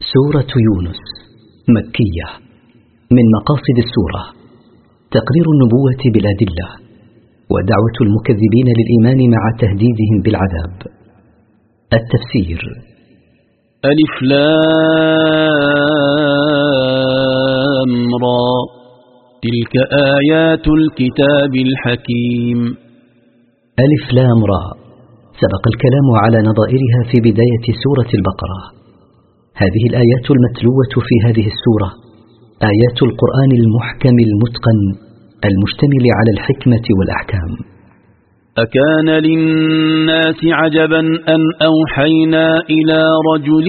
سورة يونس مكية من مقاصد السورة تقرير النبوة بالأدلة ودعوة المكذبين للإيمان مع تهديدهم بالعذاب. التفسير. ألف لام را. تلك آيات الكتاب الحكيم. ألف لام را. سبق الكلام على نظائرها في بداية سورة البقرة. هذه الآيات المتلوة في هذه السورة. آيات القرآن المحكم المتقن المشتمل على الحكمة والأحكام. أكان للناس عجبا أن أوحينا إلى رجل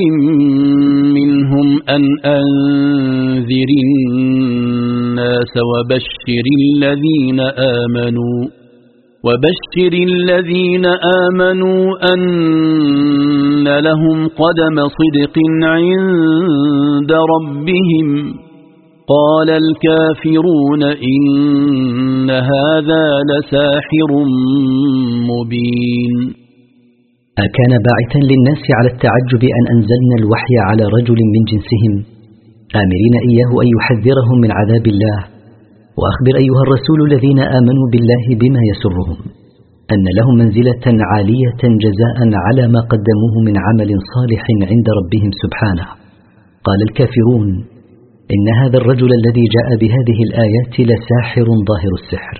منهم أن أنذر الناس وبشر الذين آمنوا. وبشر الذين آمنوا أن لهم قدم صدق عند ربهم. قال الكافرون إن هذا لساحر مبين. أكان باعثا للناس على التعجب أن أنزلنا الوحي على رجل من جنسهم. آمرين إياه أن يحذرهم من عذاب الله. وأخبر أيها الرسول الذين آمنوا بالله بما يسرهم أن لهم منزلة عالية جزاء على ما قدموه من عمل صالح عند ربهم سبحانه. قال الكافرون إن هذا الرجل الذي جاء بهذه الآيات لساحر ظاهر السحر.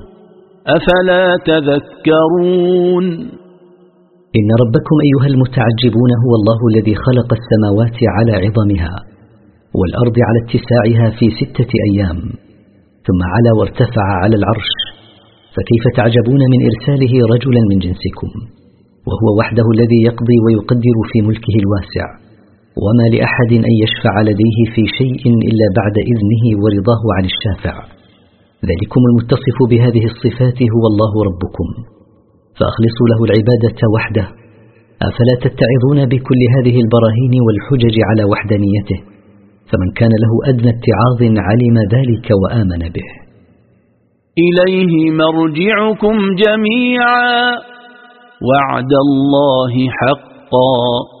أفلا تذكرون؟ إن ربكم أيها المتعجبون هو الله الذي خلق السماوات على عظمها والأرض على اتساعها في ستة أيام ثم علا وارتفع على العرش. فكيف تعجبون من إرساله رجلا من جنسكم؟ وهو وحده الذي يقضي ويقدر في ملكه الواسع. وما لأحد أن يشفع لديه في شيء إلا بعد إذنه ورضاه عن الشافع. ذلكم المتصف بهذه الصفات هو الله ربكم. فأخلصوا له العبادة وحده. أفلا تتعظون بكل هذه البراهين والحجج على وحدانيته؟ فمن كان له أدنى اتعاظ علم ذلك وآمن به. إليه مرجعكم جميعا. وعد الله حقا.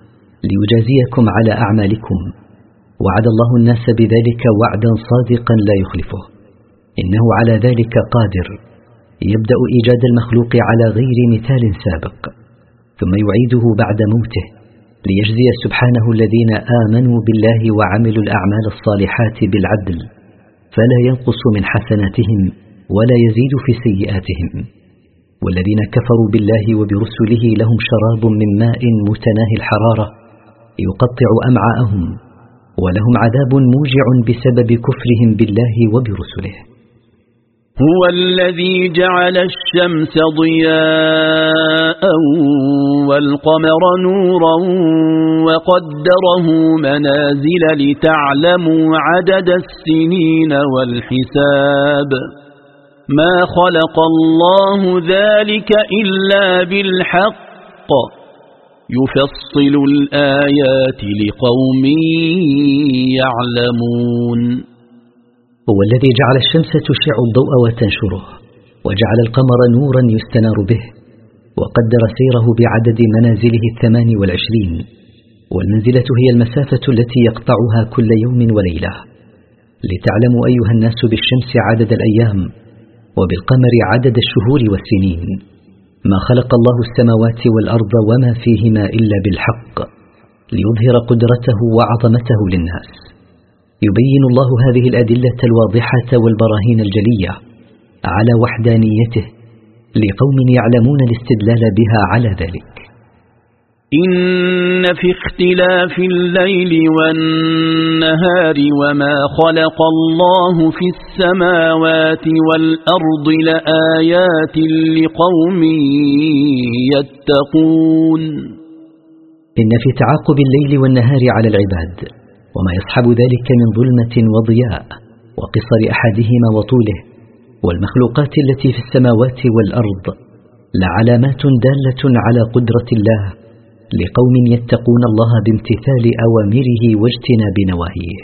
ليجازيكم على أعمالكم. وعد الله الناس بذلك وعدا صادقا لا يخلفه. إنه على ذلك قادر. يبدأ إيجاد المخلوق على غير مثال سابق. ثم يعيده بعد موته. ليجزي سبحانه الذين آمنوا بالله وعملوا الأعمال الصالحات بالعدل. فلا ينقص من حسناتهم ولا يزيد في سيئاتهم. والذين كفروا بالله وبرسله لهم شراب من ماء متناهي الحرارة. يقطع أمعاءهم ولهم عذاب موجع بسبب كفرهم بالله وبرسله. هو الذي جعل الشمس ضياء والقمر نورا وقدره منازل لتعلموا عدد السنين والحساب. ما خلق الله ذلك إلا بالحق. يفصل الآيات لقوم يعلمون. هو الذي جعل الشمس تشع الضوء وتنشره وجعل القمر نورا يستنار به وقدر سيره بعدد منازله الثمان والعشرين. والمنزلة هي المسافة التي يقطعها كل يوم وليلة. لتعلموا أيها الناس بالشمس عدد الأيام وبالقمر عدد الشهور والسنين. ما خلق الله السماوات والأرض وما فيهما إلا بالحق ليظهر قدرته وعظمته للناس. يبين الله هذه الأدلة الواضحة والبراهين الجلية على وحدانيته لقوم يعلمون الاستدلال بها على ذلك. إن في اختلاف الليل والنهار وما خلق الله في السماوات والأرض لآيات لقوم يتقون. إن في تعاقب الليل والنهار على العباد وما يصحب ذلك من ظلمة وضياء وقصر أحدهما وطوله والمخلوقات التي في السماوات والأرض لعلامات دالة على قدرة الله لقوم يتقون الله بامتثال أوامره واجتناب نواهيه.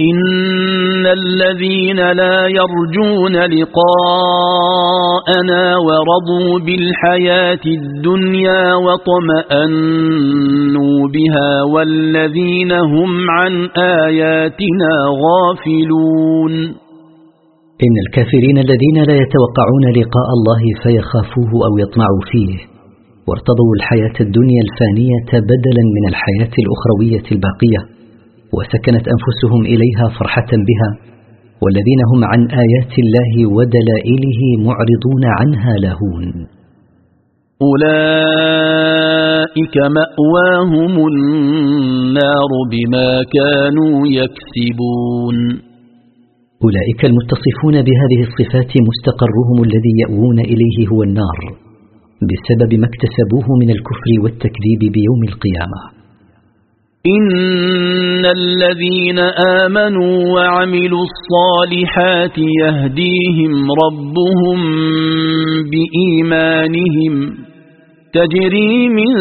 إن الذين لا يرجون لقاءنا ورضوا بالحياة الدنيا وطمأنوا بها والذين هم عن آياتنا غافلون. إن الكافرين الذين لا يتوقعون لقاء الله فيخافوه أو يطمعوا فيه. وارتضوا الحياة الدنيا الفانية بدلا من الحياة الأخروية الباقية وسكنت أنفسهم إليها فرحة بها والذين هم عن آيات الله ودلائله معرضون عنها لاهون أولئك مأواهم النار بما كانوا يكسبون. أولئك المتصفون بهذه الصفات مستقرهم الذي يأوون إليه هو النار. بسبب ما اكتسبوه من الكفر والتكذيب بيوم القيامة. إن الذين آمنوا وعملوا الصالحات يهديهم ربهم بإيمانهم تجري من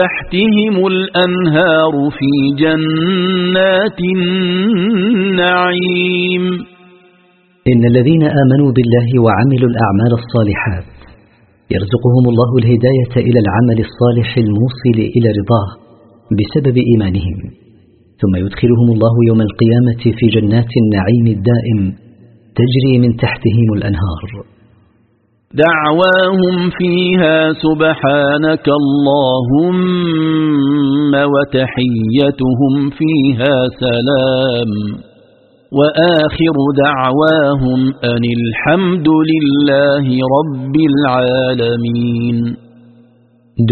تحتهم الأنهار في جنات النعيم. إن الذين آمنوا بالله وعملوا الأعمال الصالحات يرزقهم الله الهداية إلى العمل الصالح الموصل إلى رضاه بسبب إيمانهم. ثم يدخلهم الله يوم القيامة في جنات النعيم الدائم تجري من تحتهم الأنهار. دعواهم فيها سبحانك اللهم وتحيتهم فيها سلام. وآخر دعواهم أن الحمد لله رب العالمين.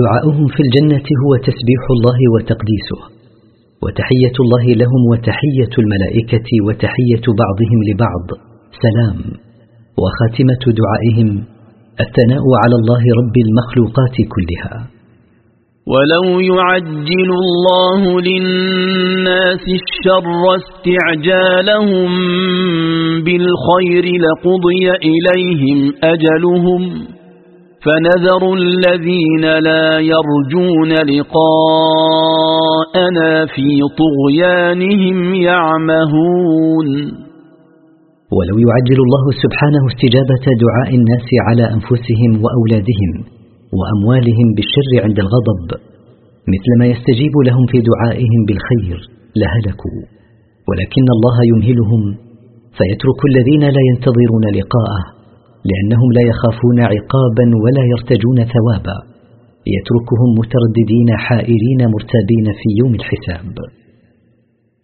دعاؤهم في الجنة هو تسبيح الله وتقديسه وتحية الله لهم وتحية الملائكة وتحية بعضهم لبعض. سلام. وخاتمة دعائهم الثناء على الله رب المخلوقات كلها. ولو يعجل الله للناس الشر استعجالهم بالخير لقضي إليهم أجلهم فنذر الذين لا يرجون لقاءنا في طغيانهم يعمهون. ولو يعجل الله سبحانه استجابة دعاء الناس على أنفسهم وأولادهم وأموالهم بالشر عند الغضب مثل ما يستجيب لهم في دعائهم بالخير لهلكوا. ولكن الله يمهلهم فيترك الذين لا ينتظرون لقاءه لأنهم لا يخافون عقابا ولا يرتجون ثوابا. يتركهم مترددين حائرين مرتابين في يوم الحساب.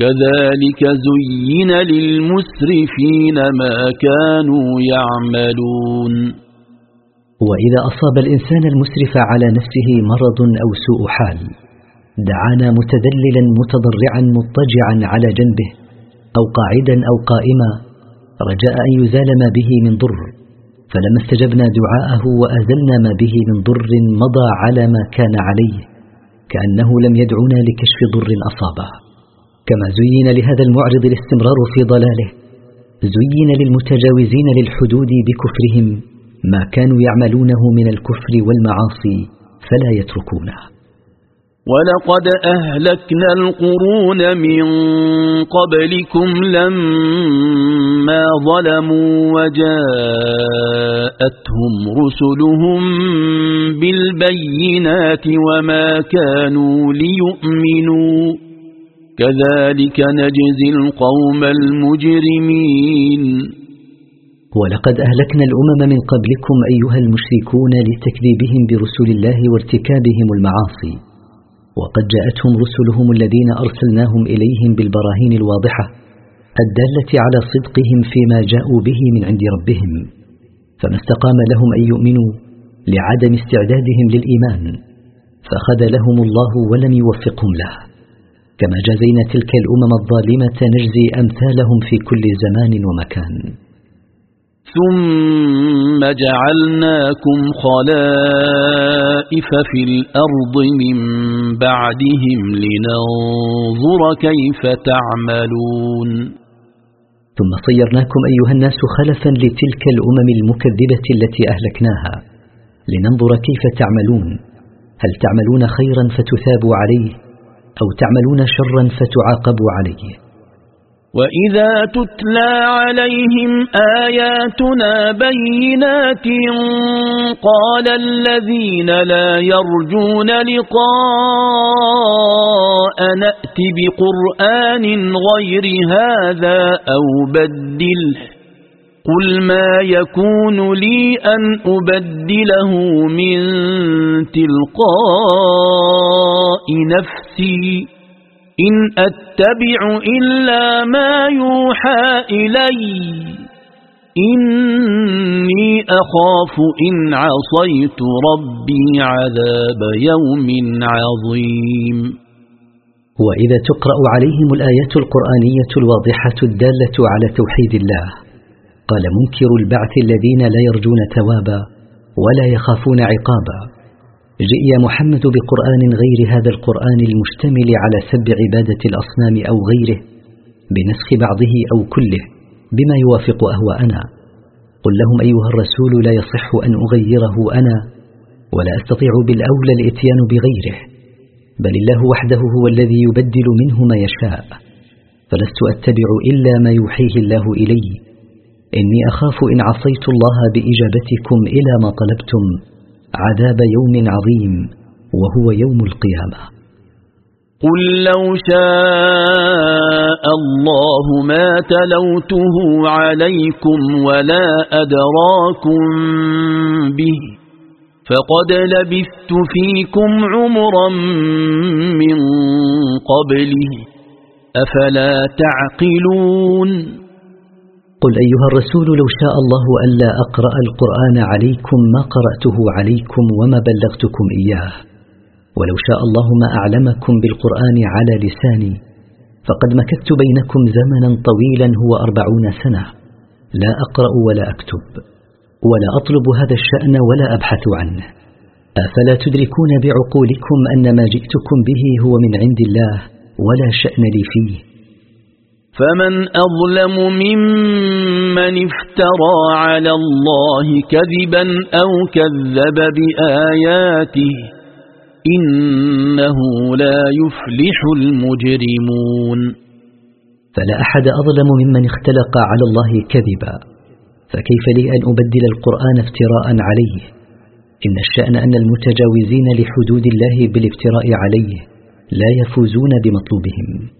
كذلك زين للمسرفين ما كانوا يعملون. وإذا أصاب الإنسان المسرف على نفسه مرض أو سوء حال دعانا متذللا متضرعا مضطجعا على جنبه أو قاعدا أو قائما رجاء أن يزال ما به من ضر. فلما استجبنا دعاءه وأزلنا ما به من ضر مضى على ما كان عليه كأنه لم يدعنا لكشف ضر أصابه. كما زين لهذا المعرض الاستمرار في ضلاله زين للمتجاوزين للحدود بكفرهم ما كانوا يعملونه من الكفر والمعاصي فلا يتركونه. ولقد أهلكنا القرون من قبلكم لما ظلموا وجاءتهم رسلهم بالبينات وما كانوا ليؤمنوا. كذلك نجزي القوم المجرمين. ولقد أهلكنا الأمم من قبلكم أيها المشركون لتكذيبهم برسول الله وارتكابهم المعاصي. وقد جاءتهم رسلهم الذين أرسلناهم إليهم بالبراهين الواضحة الدالة على صدقهم فيما جاءوا به من عند ربهم. فما استقام لهم أن يؤمنوا لعدم استعدادهم للإيمان. فخذلهم الله ولم يوفقهم له. كما جازينا تلك الأمم الظالمة نجزي أمثالهم في كل زمان ومكان. ثم جعلناكم خلائف في الأرض من بعدهم لننظر كيف تعملون. ثم صيرناكم أيها الناس خلفا لتلك الأمم المكذبة التي أهلكناها لننظر كيف تعملون. هل تعملون خيرا فتثابوا عليه؟ أو تعملون شرا فتعاقبوا عليه. وإذا تتلى عليهم آياتنا بينات قال الذين لا يرجون لقاء نأت بقرآن غير هذا أو بدله. قل ما يكون لي أن أبدله من تلقاء نفسي إن أتبع إلا ما يوحى إلي إني أخاف إن عصيت ربي عذاب يوم عظيم وإذا تقرأ عليهم الآيات القرآنية الواضحة الدالة على توحيد الله قال منكر البعث الذين لا يرجون ثوابا ولا يخافون عقابا. جئ يا محمد بقرآن غير هذا القرآن المشتمل على سب عبادة الأصنام أو غيره بنسخ بعضه أو كله بما يوافق أهواءنا. قل لهم أيها الرسول لا يصح أن أغيره أنا ولا أستطيع بالأولى الإتيان بغيره بل الله وحده هو الذي يبدل منه ما يشاء. فلست أتبع إلا ما يوحيه الله إلي إني أخاف إن عصيت الله بإجابتكم إلى ما طلبتم عذاب يوم عظيم وهو يوم القيامة. قل لو شاء الله ما تلوته عليكم ولا أدراكم به فقد لبثت فيكم عمرا من قبله أفلا تعقلون؟ قل أيها الرسول لو شاء الله ألا أقرأ القرآن عليكم ما قرأته عليكم وما بلغتكم إياه. ولو شاء الله ما أعلمكم بالقرآن على لساني فقد مكثت بينكم زمنا طويلا هو أربعون سنة. لا أقرأ ولا أكتب ولا أطلب هذا الشأن ولا أبحث عنه. أفلا تدركون بعقولكم أن ما جئتكم به هو من عند الله ولا شأن لي فيه؟ فمن أظلم ممن افترى على الله كذبا أو كذب بآياته إنه لا يفلح المجرمون. فلا أحد أظلم ممن اختلق على الله كذبا. فكيف لي أن أبدل القرآن افتراء عليه؟ إن الشأن أن المتجاوزين لحدود الله بالافتراء عليه لا يفوزون بمطلوبهم.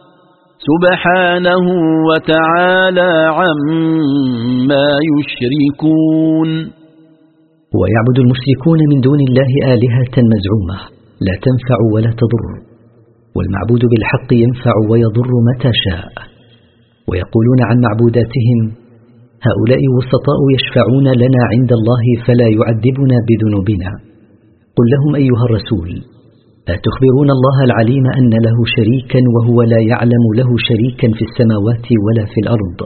سبحانه وتعالى عما يشركون. ويعبد المشركون من دون الله آلهة مزعومة. لا تنفع ولا تضر. والمعبود بالحق ينفع ويضر متى شاء. ويقولون عن معبوداتهم هؤلاء وسطاء يشفعون لنا عند الله فلا يعذبنا بذنوبنا. قل لهم أيها الرسول أتخبرون الله العليم أن له شريكا وهو لا يعلم له شريكا في السماوات ولا في الأرض.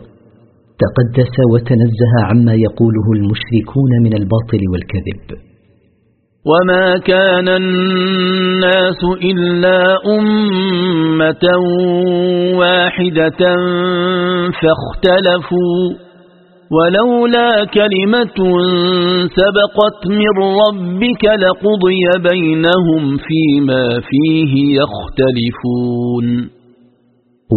تقدس وتنزه عما يقوله المشركون من الباطل والكذب. وما كان الناس إلا أمة واحدة فاختلفوا. ولولا كلمة سبقت من ربك لقضي بينهم فيما فيه يختلفون.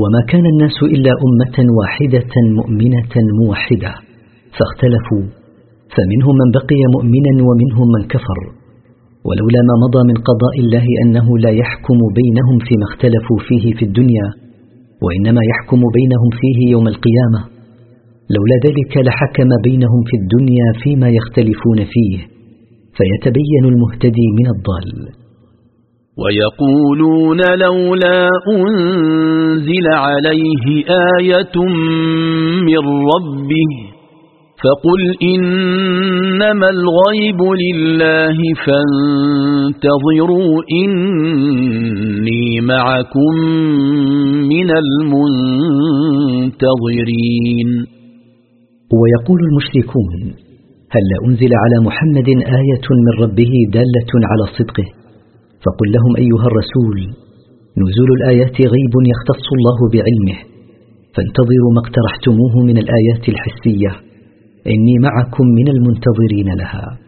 وما كان الناس إلا أمة واحدة مؤمنة موحدة فاختلفوا فمنهم من بقي مؤمنا ومنهم من كفر. ولولا ما مضى من قضاء الله أنه لا يحكم بينهم فيما اختلفوا فيه في الدنيا وإنما يحكم بينهم فيه يوم القيامة. لولا ذلك لحكم بينهم في الدنيا فيما يختلفون فيه فيتبين المهتدي من الضال. ويقولون لولا أنزل عليه آية من ربه فقل إنما الغيب لله فانتظروا إني معكم من المنتظرين. ويقول المشركون هل أنزل على محمد آية من ربه دالة على صدقه؟ فقل لهم أيها الرسول نزول الآيات غيب يختص الله بعلمه فانتظروا ما اقترحتموه من الآيات الحسية إني معكم من المنتظرين لها.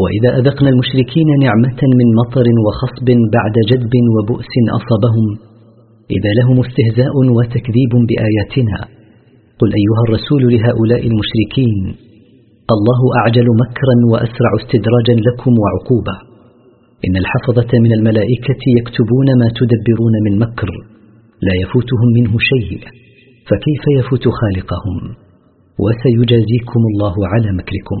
وإذا أذقنا المشركين نعمة من مطر وخصب بعد جدب وبؤس أصابهم إذا لهم استهزاء وتكذيب بآياتنا قل أيها الرسول لهؤلاء المشركين الله أعجل مكرا وأسرع استدراجا لكم وعقوبة إن الحفظة من الملائكة يكتبون ما تدبرون من مكر لا يفوتهم منه شيء فكيف يفوت خالقهم؟ وسيجازيكم الله على مكركم.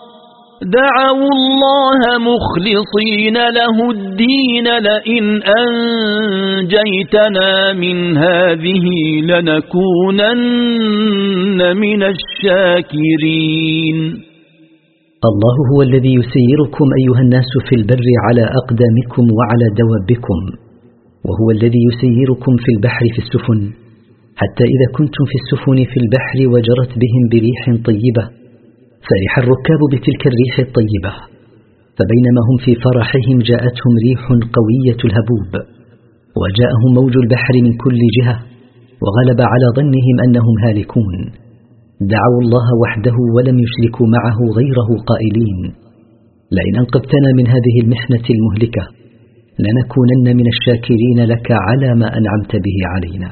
دعوا الله مخلصين له الدين لئن أنجيتنا من هذه لنكونن من الشاكرين. الله هو الذي يسيركم أيها الناس في البر على أقدامكم وعلى دوابكم وهو الذي يسيركم في البحر في السفن حتى إذا كنتم في السفن في البحر وجرت بهم بريح طيبة فرح الركاب بتلك الريح الطيبة فبينما هم في فرحهم جاءتهم ريح قوية الهبوب وجاءهم موج البحر من كل جهة وغلب على ظنهم أنهم هالكون. دعوا الله وحده ولم يشركوا معه غيره قائلين لئن أنقذتنا من هذه المحنة المهلكة لنكونن من الشاكرين لك على ما أنعمت به علينا.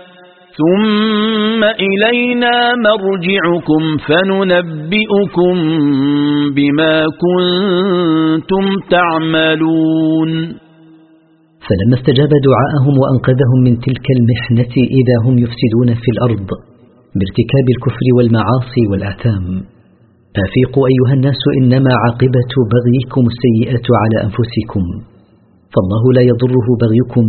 ثم إلينا مرجعكم فننبئكم بما كنتم تعملون. فلما استجاب دعاءهم وأنقذهم من تلك المحنة إذا هم يفسدون في الأرض بارتكاب الكفر والمعاصي والآثام. أفيقوا أيها الناس إنما عاقبة بغيكم السيئة على أنفسكم. فالله لا يضره بغيكم.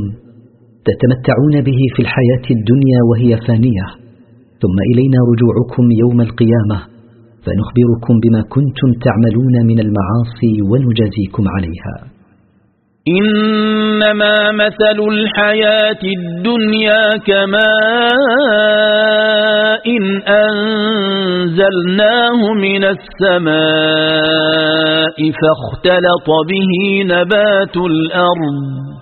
تتمتعون به في الحياة الدنيا وهي فانية. ثم إلينا رجوعكم يوم القيامة فنخبركم بما كنتم تعملون من المعاصي ونجازيكم عليها. إنما مثل الحياة الدنيا كماء إن أنزلناه من السماء فاختلط به نبات الأرض.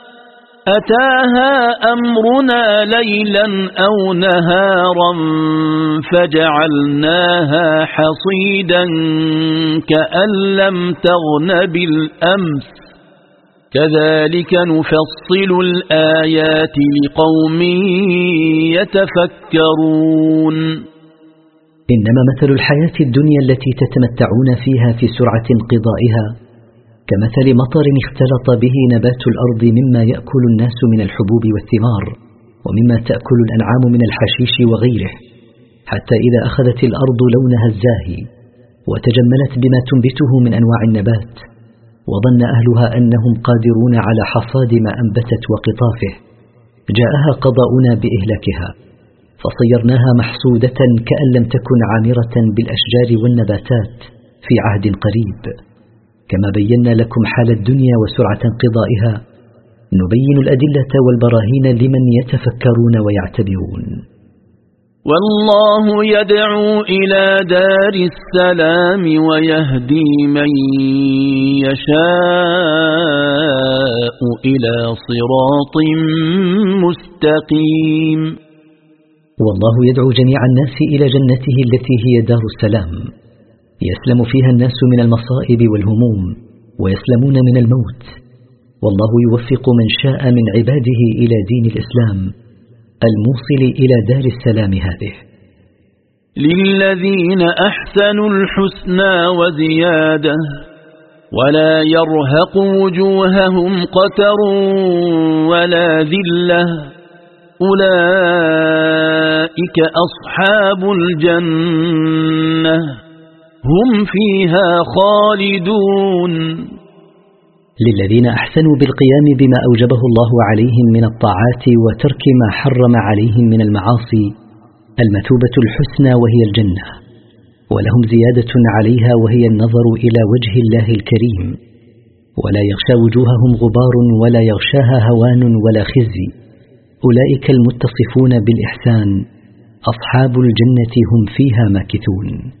أتاها أمرنا ليلا أو نهارا فجعلناها حصيدا كأن لم تغن بالأمس. كذلك نفصل الآيات لقوم يتفكرون. إنما مثل الحياة الدنيا التي تتمتعون فيها في سرعة انقضائها كمثل مطر اختلط به نبات الأرض مما يأكل الناس من الحبوب والثمار ومما تأكل الأنعام من الحشيش وغيره حتى إذا أخذت الأرض لونها الزاهي وتجملت بما تنبته من أنواع النبات وظن أهلها أنهم قادرون على حصاد ما أنبتت وقطافه جاءها قضاؤنا بإهلاكها فصيرناها محصودة كأن لم تكن عامرة بالأشجار والنباتات في عهد قريب. كما بينا لكم حال الدنيا وسرعة انقضائها نبين الأدلة والبراهين لمن يتفكرون ويعتبرون. والله يدعو إلى دار السلام ويهدي من يشاء إلى صراط مستقيم. والله يدعو جميع الناس إلى جنته التي هي دار السلام. يسلم فيها الناس من المصائب والهموم ويسلمون من الموت. والله يوفق من شاء من عباده إلى دين الإسلام الموصل إلى دار السلام هذه. للذين أحسنوا الحسنى وزيادة ولا يرهق وجوههم قتر ولا ذلة. أولئك أصحاب الجنة. هم فيها خالدون. للذين أحسنوا بالقيام بما أوجبه الله عليهم من الطاعات وترك ما حرم عليهم من المعاصي المثوبة الحسنى وهي الجنة ولهم زيادة عليها وهي النظر إلى وجه الله الكريم. ولا يغشى وجوههم غبار ولا يغشاها هوان ولا خزي. أولئك المتصفون بالإحسان أصحاب الجنة هم فيها ماكثون.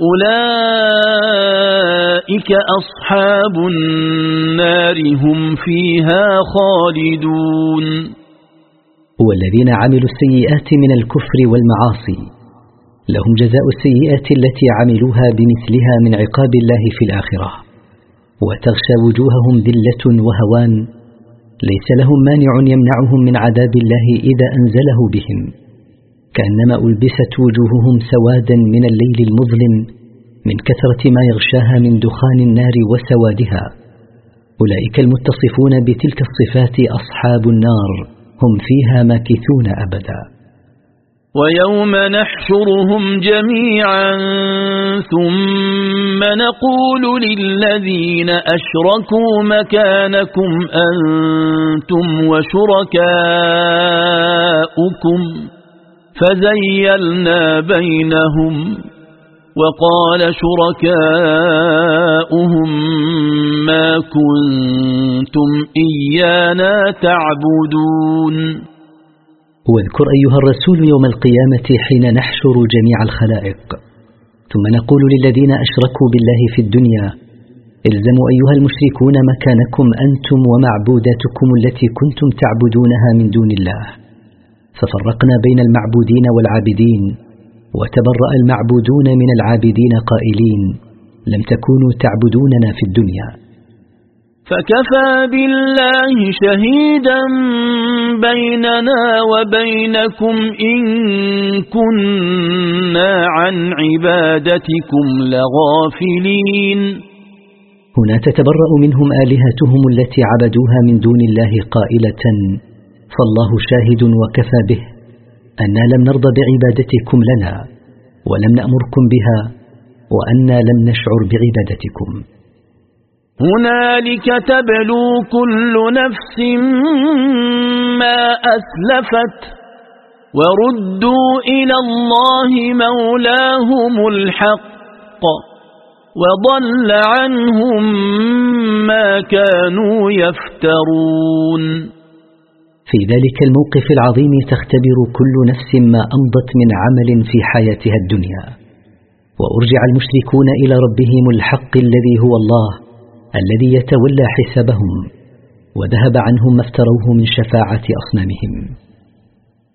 أولئك أصحاب النار هم فيها خالدون. والذين عملوا السيئات من الكفر والمعاصي. لهم جزاء السيئات التي عملوها بمثلها من عقاب الله في الآخرة. وتغشى وجوههم ذلة وهوان. ليس لهم مانع يمنعهم من عذاب الله إذا أنزله بهم. كأنما ألبست وجوههم سوادا من الليل المظلم من كثرة ما يغشاها من دخان النار وسوادها. أولئك المتصفون بتلك الصفات أصحاب النار هم فيها ماكثون أبدا. ويوم نحشرهم جميعا ثم نقول للذين أشركوا مكانكم أنتم وشركاؤكم. فزيلنا بينهم وقال شركاؤهم كنتم إيانا تعبدون. واذكر أيها الرسول يوم القيامة حين نحشر جميع الخلائق. ثم نقول للذين أشركوا بالله في الدنيا الزموا أيها المشركون مكانكم أنتم ومعبوداتكم التي كنتم تعبدونها من دون الله. ففرقنا بين المعبودين والعابدين وتبرأ المعبودون من العابدين قائلين لم تكونوا تعبدوننا في الدنيا. فكفى بالله شهيدا بيننا وبينكم إن كنا عن عبادتكم لغافلين. هنا تتبرأ منهم آلهتهم التي عبدوها من دون الله قائلة فالله شاهد وكفى به. أنا لم نرضى بعبادتكم لنا ولم نأمركم بها وأنا لم نشعر بعبادتكم. هنالك تبلو كل نفس ما أسلفت وردوا إلى الله مولاهم الحق وضل عنهم ما كانوا يفترون. في ذلك الموقف العظيم تختبر كل نفس ما أمضت من عمل في حياتها الدنيا. وأرجع المشركون إلى ربهم الحق الذي هو الله الذي يتولى حسابهم وذهب عنهم ما افتروه من شفاعة أصنامهم.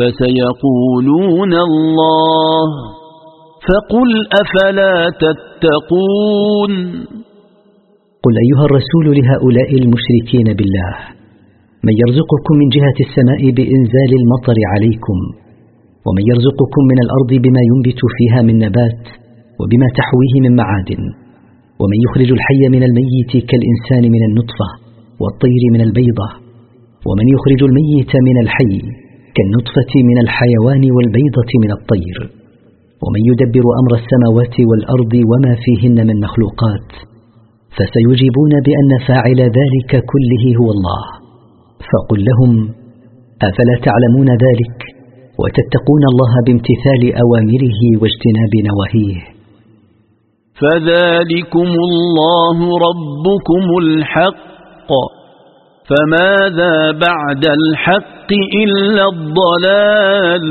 فسيقولون الله فقل أفلا تتقون قل أيها الرسول لهؤلاء المشركين بالله من يرزقكم من جهة السماء بإنزال المطر عليكم ومن يرزقكم من الأرض بما ينبت فيها من نبات وبما تحويه من معادن ومن يخرج الحي من الميت كالإنسان من النطفة والطير من البيضة ومن يخرج الميت من الحي كالنطفة من الحيوان والبيضة من الطير. ومن يدبر أمر السماوات والأرض وما فيهن من مخلوقات فسيجيبون بأن فاعل ذلك كله هو الله. فقل لهم أفلا تعلمون ذلك؟ وتتقون الله بامتثال أوامره واجتناب نواهيه. فذلكم الله ربكم الحق. فماذا بعد الحق؟ إلا الضلال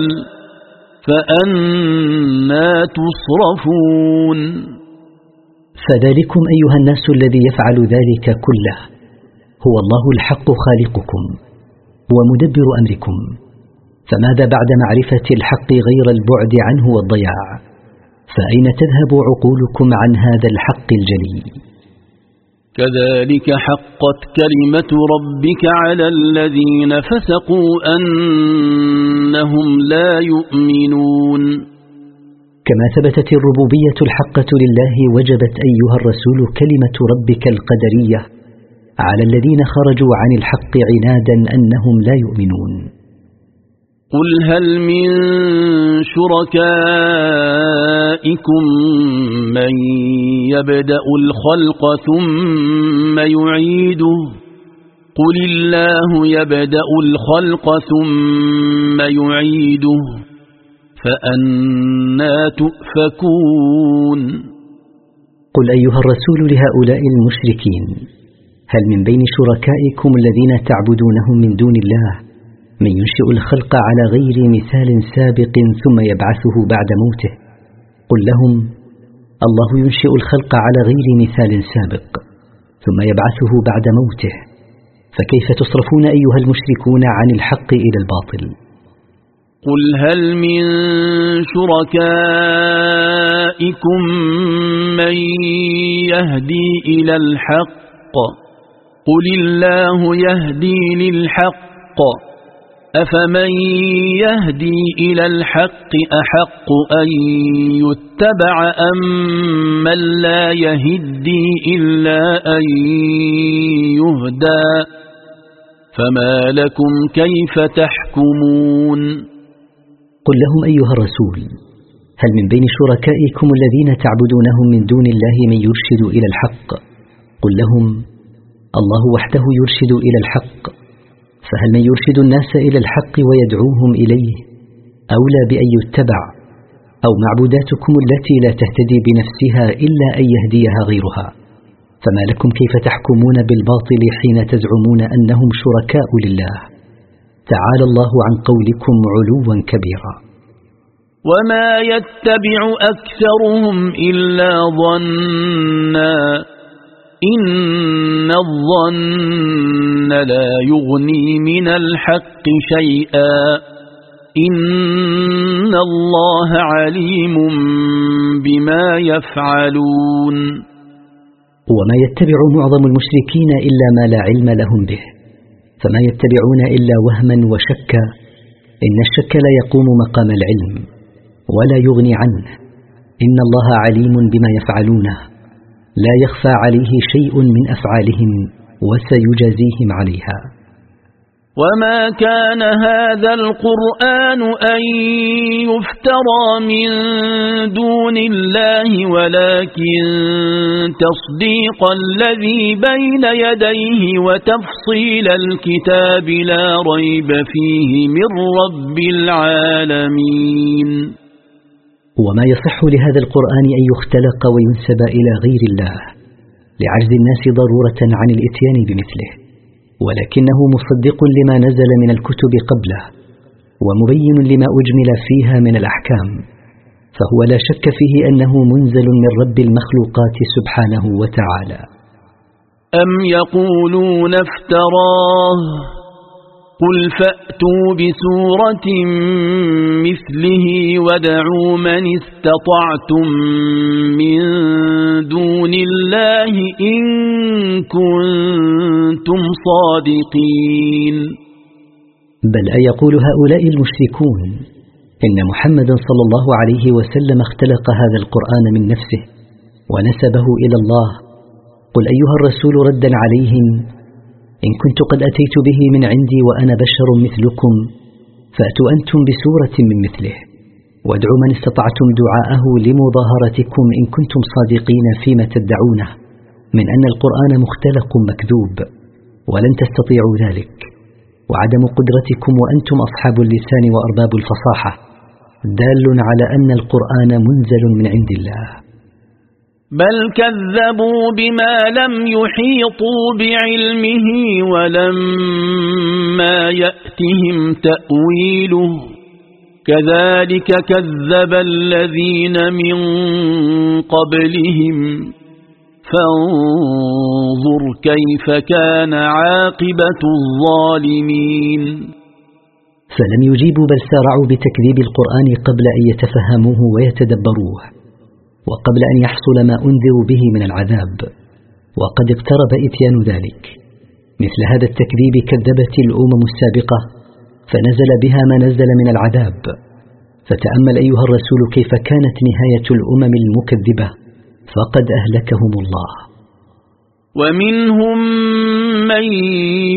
فأنا تصرفون. فذلكم أيها الناس الذي يفعل ذلك كله. هو الله الحق خالقكم ومدبر أمركم. فماذا بعد معرفة الحق غير البعد عنه والضياع؟ فأين تذهب عقولكم عن هذا الحق الجلي؟ كذلك حقت كلمة ربك على الذين فسقوا أنهم لا يؤمنون. كما ثبتت الربوبية الحقة لله وجبت أيها الرسول كلمة ربك القدرية على الذين خرجوا عن الحق عنادا أنهم لا يؤمنون. قل هل من شركائكم من يبدأ الخلق ثم يعيده قل الله يبدأ الخلق ثم يعيده فأنا تؤفكون قل أيها الرسول لهؤلاء المشركين هل من بين شركائكم الذين تعبدونهم من دون الله من ينشئ الخلق على غير مثال سابق ثم يبعثه بعد موته. قل لهم الله ينشئ الخلق على غير مثال سابق ثم يبعثه بعد موته. فكيف تصرفون أيها المشركون عن الحق إلى الباطل؟ قل هل من شركائكم من يهدي إلى الحق؟ قل الله يهدي للحق. أفمن يهدي إلى الحق أحق أن يتبع أم من لا يهدي إلا أن يهدى فما لكم كيف تحكمون قل لهم أيها الرسول هل من بين شركائكم الذين تعبدونهم من دون الله من يرشد إلى الحق؟ قل لهم الله وحده يرشد إلى الحق. فهل من يرشد الناس إلى الحق ويدعوهم إليه؟ أولى بأن يتبع أو معبوداتكم التي لا تهتدي بنفسها إلا أن يهديها غيرها؟ فما لكم كيف تحكمون بالباطل حين تزعمون أنهم شركاء لله؟ تعالى الله عن قولكم علوا كبيرا. وما يتبع أكثرهم إلا ظنّا إن الظن لا يغني من الحق شيئا. إن الله عليم بما يفعلون. وما يتبع معظم المشركين إلا ما لا علم لهم به. فما يتبعون إلا وهما وشكا. إن الشك لا يقوم مقام العلم ولا يغني عنه. إن الله عليم بما يفعلونه. لا يخفى عليه شيء من أفعالهم وسيجازيهم عليها. وما كان هذا القرآن أن يفترى من دون الله ولكن تصديق الذي بين يديه وتفصيل الكتاب لا ريب فيه من رب العالمين. وما يصح لهذا القرآن أن يختلق وينسب إلى غير الله لعجز الناس ضرورة عن الإتيان بمثله. ولكنه مصدق لما نزل من الكتب قبله ومبين لما أجمل فيها من الأحكام. فهو لا شك فيه أنه منزل من رب المخلوقات سبحانه وتعالى. أم يقولون افتراه؟ قل فأتوا بسورة مثله ودعوا من استطعتم من دون الله إن كنتم صادقين. بل أيقول هؤلاء المشركون إن محمدا صلى الله عليه وسلم اختلق هذا القرآن من نفسه ونسبه إلى الله. قل أيها الرسول ردا عليهم إن كنت قد أتيت به من عندي وأنا بشر مثلكم فأتوا أنتم بسورة من مثله. وادعوا من استطعتم دعاءه لمظاهرتكم إن كنتم صادقين فيما تدعونه من أن القرآن مختلق مكذوب ولن تستطيعوا ذلك. وعدم قدرتكم وأنتم أصحاب اللسان وأرباب الفصاحة دال على أن القرآن منزل من عند الله. بل كذبوا بما لم يحيطوا بعلمه ولما يأتهم تأويله. كذلك كذب الذين من قبلهم. فانظر كيف كان عاقبة الظالمين. فلم يجيبوا بل سارعوا بتكذيب القرآن قبل أن يتفهموه ويتدبروه. وقبل أن يحصل ما أنذر به من العذاب وقد اقترب إتيان ذلك. مثل هذا التكذيب كذبت الأمم السابقة فنزل بها ما نزل من العذاب. فتأمل أيها الرسول كيف كانت نهاية الأمم المكذبة فقد أهلكهم الله. ومنهم من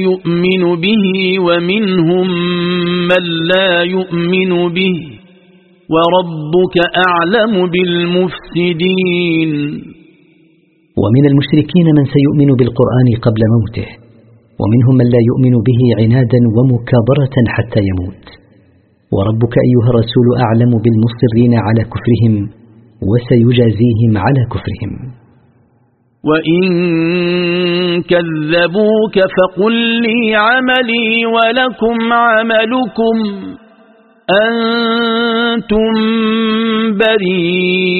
يؤمن به ومنهم من لا يؤمن به. وربك أعلم بالمفسدين. ومن المشركين من سيؤمن بالقرآن قبل موته ومنهم من لا يؤمن به عنادا ومكابرة حتى يموت. وربك أيها الرسول أعلم بالمصرين على كفرهم وسيجازيهم على كفرهم. وإن كذبوك فقل لي عملي ولكم عملكم. أنتم بريئون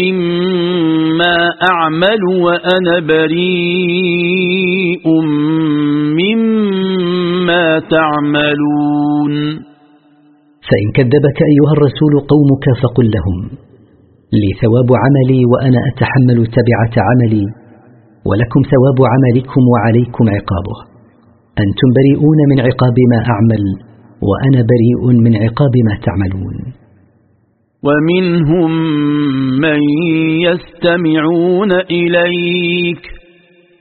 مما أعمل وأنا بريء مما تعملون. فإن كذبك أيها الرسول قومك فقل لهم لي ثواب عملي وأنا أتحمل تبعة عملي ولكم ثواب عملكم وعليكم عقابه. أنتم بريئون من عقاب ما أعمل وأنا بريء من عقاب ما تعملون. ومنهم من يستمعون إليك.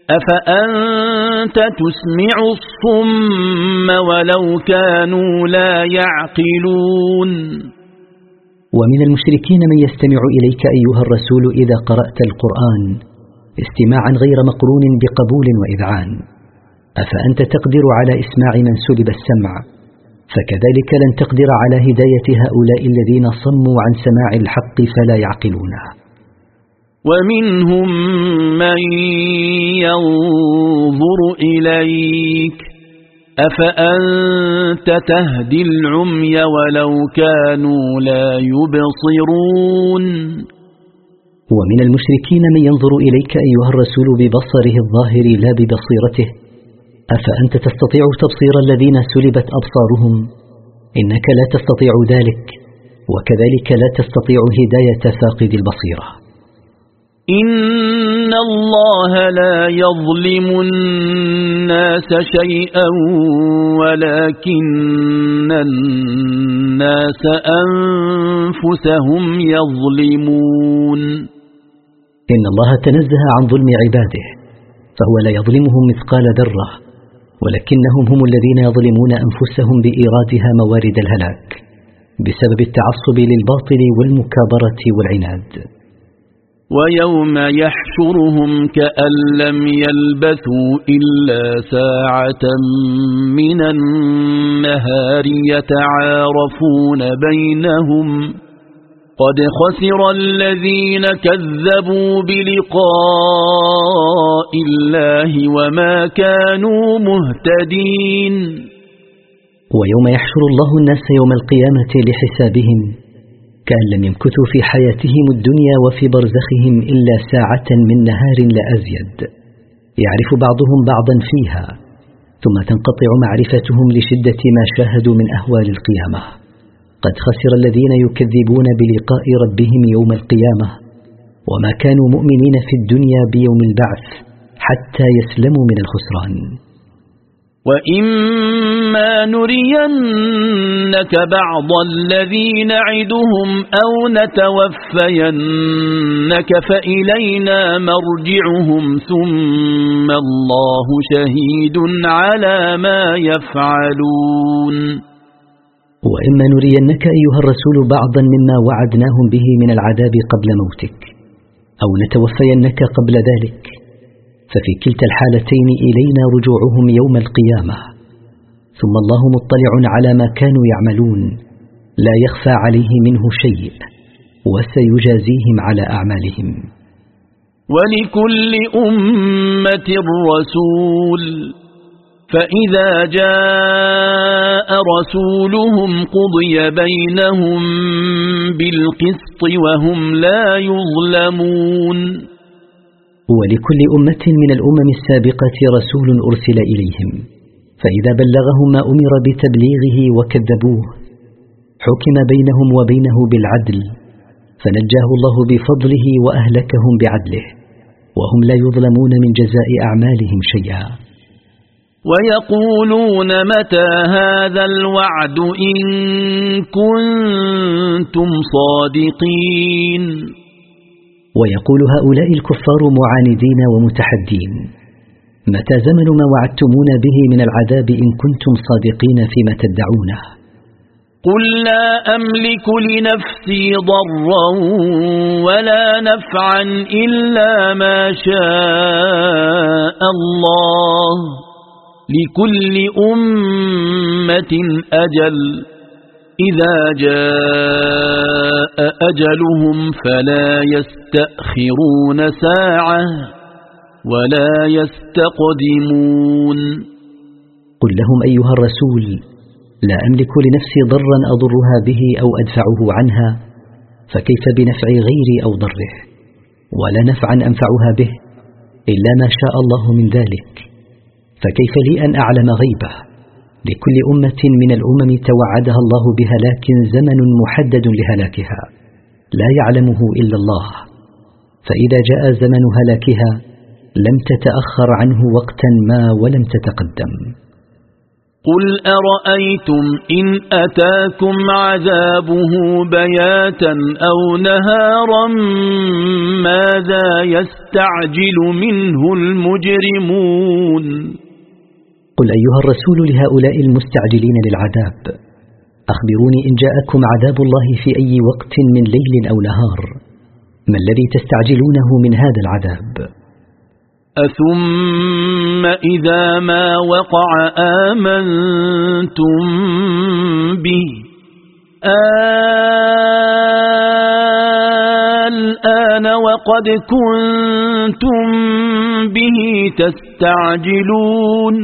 أفأنت تسمع الصم ولو كانوا لا يعقلون؟ ومن المشركين من يستمع إليك أيها الرسول إذا قرأت القرآن استماعا غير مقرون بقبول وإذعان. أفأنت تقدر على إسماع من سلب السمع فكذلك لن تقدر على هداية هؤلاء الذين صموا عن سماع الحق فلا يعقلونه ومنهم من ينظر إليك أفأنت تهدي العمي ولو كانوا لا يبصرون؟ ومن المشركين من ينظر إليك أيها الرسول ببصره الظاهر لا ببصيرته أفأنت تستطيع تبصير الذين سلبت أبصارهم؟ إنك لا تستطيع ذلك وكذلك لا تستطيع هداية فاقد البصيرة. إن الله لا يظلم الناس شيئا ولكن الناس أنفسهم يظلمون. إن الله تنزه عن ظلم عباده فهو لا يظلمهم مثقال ذرة. ولكنهم هم الذين يظلمون أنفسهم بإيرادها موارد الهلاك بسبب التعصب للباطل والمكابرة والعناد. ويوم يحشرهم كأن لم يلبثوا إلا ساعة من النهار يتعارفون بينهم قد خسر الذين كذبوا بلقاء الله وما كانوا مهتدين. ويوم يحشر الله الناس يوم القيامة لحسابهم كأن لم يمكثوا في حياتهم الدنيا وفي برزخهم إلا ساعة من نهار لأزيد يعرف بعضهم بعضا فيها ثم تنقطع معرفتهم لشدة ما شاهدوا من أهوال القيامة. قد خسر الذين يكذبون بلقاء ربهم يوم القيامة. وما كانوا مؤمنين في الدنيا بيوم البعث حتى يسلموا من الخسران. وإما نرينك بعض الذي نعدهم أو نتوفينك فإلينا مرجعهم. ثم الله شهيد على ما يفعلون. وإما نرينك أيها الرسول بعضا مما وعدناهم به من العذاب قبل موتك أو نتوفينك قبل ذلك ففي كلتا الحالتين إلينا رجوعهم يوم القيامة. ثم الله مطلع على ما كانوا يعملون لا يخفى عليه منه شيء وسيجازيهم على أعمالهم. ولكل أمة رسول فإذا جاء رسولهم قضي بينهم بالقسط وهم لا يظلمون. ولكل أمة من الأمم السابقة رسول أرسل إليهم فإذا بلغهم ما أمر بتبليغه وكذبوه حكم بينهم وبينه بالعدل فنجاه الله بفضله وأهلكهم بعدله وهم لا يظلمون من جزاء أعمالهم شيئا. ويقولون متى هذا الوعد إن كنتم صادقين؟ ويقول هؤلاء الكفار معاندين ومتحدين متى زمن ما وعدتمون به من العذاب إن كنتم صادقين فيما تدعونه؟ قل لا أملك لنفسي ضرا ولا نفعا إلا ما شاء الله. لكل أمة أجل. إذا جاء أجلهم فلا يستأخرون ساعة ولا يستقدمون. قل لهم أيها الرسول لا أملك لنفسي ضرا أضرها به أو أدفعه عنها فكيف بنفع غيري أو ضره؟ ولا نفعا أنفعها به إلا ما شاء الله من ذلك. فكيف لي أن أعلم غيبه؟ لكل أمة من الأمم توعدها الله بهلاك زمن محدد لهلاكها. لا يعلمه إلا الله. فإذا جاء زمن هلاكها لم تتأخر عنه وقتا ما ولم تتقدم. قل أرأيتم إن أتاكم عذابه بياتا أو نهارا ماذا يستعجل منه المجرمون؟ قل أيها الرسول لهؤلاء المستعجلين للعذاب أخبروني إن جاءكم عذاب الله في أي وقت من ليل أو نهار. ما الذي تستعجلونه من هذا العذاب؟ أثم إذا ما وقع آمنتم به. الآن وقد كنتم به تستعجلون.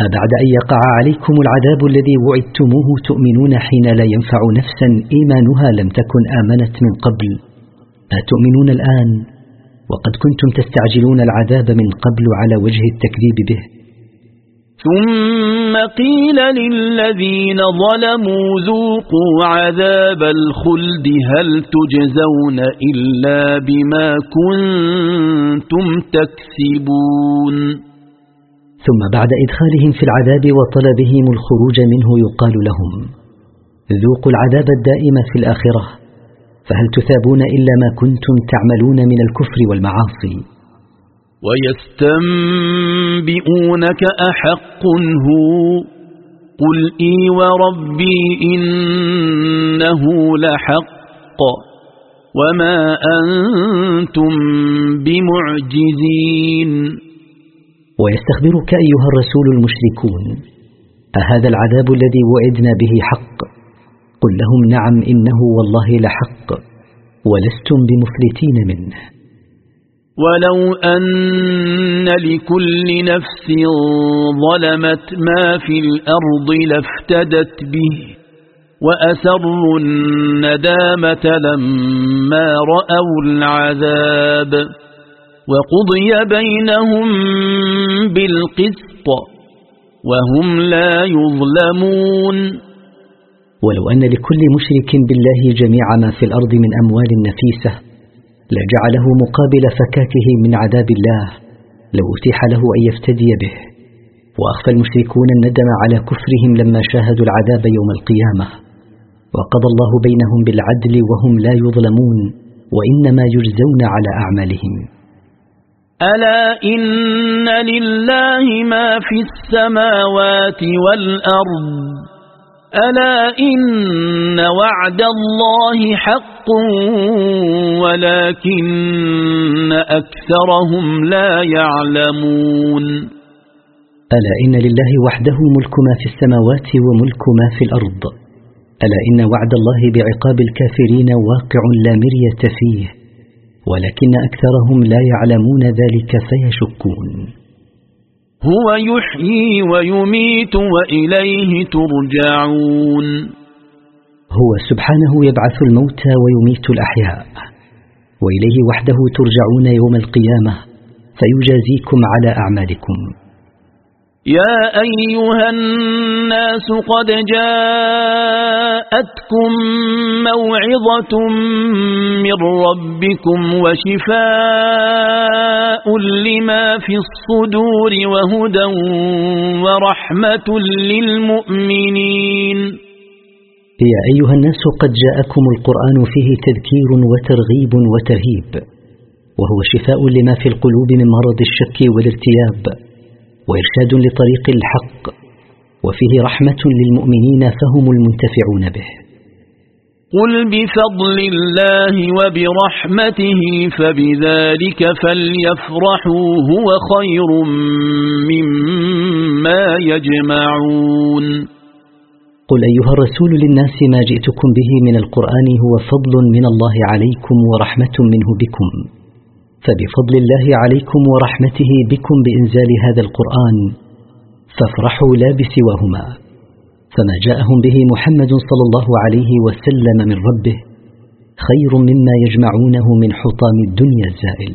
أبعد أن يقع عليكم العذاب الذي وعدتموه تؤمنون حين لا ينفع نفسا إيمانها لم تكن آمنت من قبل. أتؤمنون الآن؟ وقد كنتم تستعجلون العذاب من قبل على وجه التكذيب به. ثم قيل للذين ظلموا ذوقوا عذاب الخلد هل تجزون إلا بما كنتم تكسبون. ثم بعد إدخالهم في العذاب وطلبهم الخروج منه يقال لهم ذوقوا العذاب الدائم في الآخرة فهل تثابون إلا ما كنتم تعملون من الكفر والمعاصي؟ ويستنبئونك أحق هو قل إي وربي إنه لحق وما أنتم بمعجزين. ويستخبرك أيها الرسول المشركون أهذا العذاب الذي وعدنا به حق؟ قل لهم نعم إنه والله لحق ولستم بمفلتين منه. ولو أن لكل نفس ظلمت ما في الأرض لافتدت به وأسروا الندامة لما رأوا العذاب. وقضي بينهم بالقسط وهم لا يظلمون. ولو أن لكل مشرك بالله جميع ما في الأرض من أموال نفيسة لجعله مقابل فكاكه من عذاب الله لو أتيح له أن يفتدي به. وأخفى المشركون الندم على كفرهم لما شاهدوا العذاب يوم القيامة. وقضى الله بينهم بالعدل وهم لا يظلمون وإنما يجزون على أعمالهم. ألا إن لله ما في السماوات والأرض؟ ألا إن وعد الله حق ولكن أكثرهم لا يعلمون. ألا إن لله وحده ملك ما في السماوات وملك ما في الأرض؟ ألا إن وعد الله بعقاب الكافرين واقع لا مرية فيه؟ ولكن أكثرهم لا يعلمون ذلك فيشكون. هو يحيي ويميت وإليه ترجعون. هو سبحانه يبعث الموتى ويميت الأحياء. وإليه وحده ترجعون يوم القيامة. فيجازيكم على أعمالكم. يا أيها الناس قد جاءتكم موعظة من ربكم وشفاء لما في الصدور وهدى ورحمة للمؤمنين. يا أيها الناس قد جاءكم القرآن فيه تذكير وترغيب وترهيب وهو شفاء لما في القلوب من مرض الشك والارتياب. وإرشاد لطريق الحق وفيه رحمة للمؤمنين فهم المنتفعون به. قل بفضل الله وبرحمته فبذلك فليفرحوا هو خير مما يجمعون. قل أيها الرسول للناس ما جئتكم به من القرآن هو فضل من الله عليكم ورحمة منه بكم. فبفضل الله عليكم ورحمته بكم بإنزال هذا القرآن فافرحوا لا بسواهما. فما جاءهم به محمد صلى الله عليه وسلم من ربه خير مما يجمعونه من حطام الدنيا الزائل.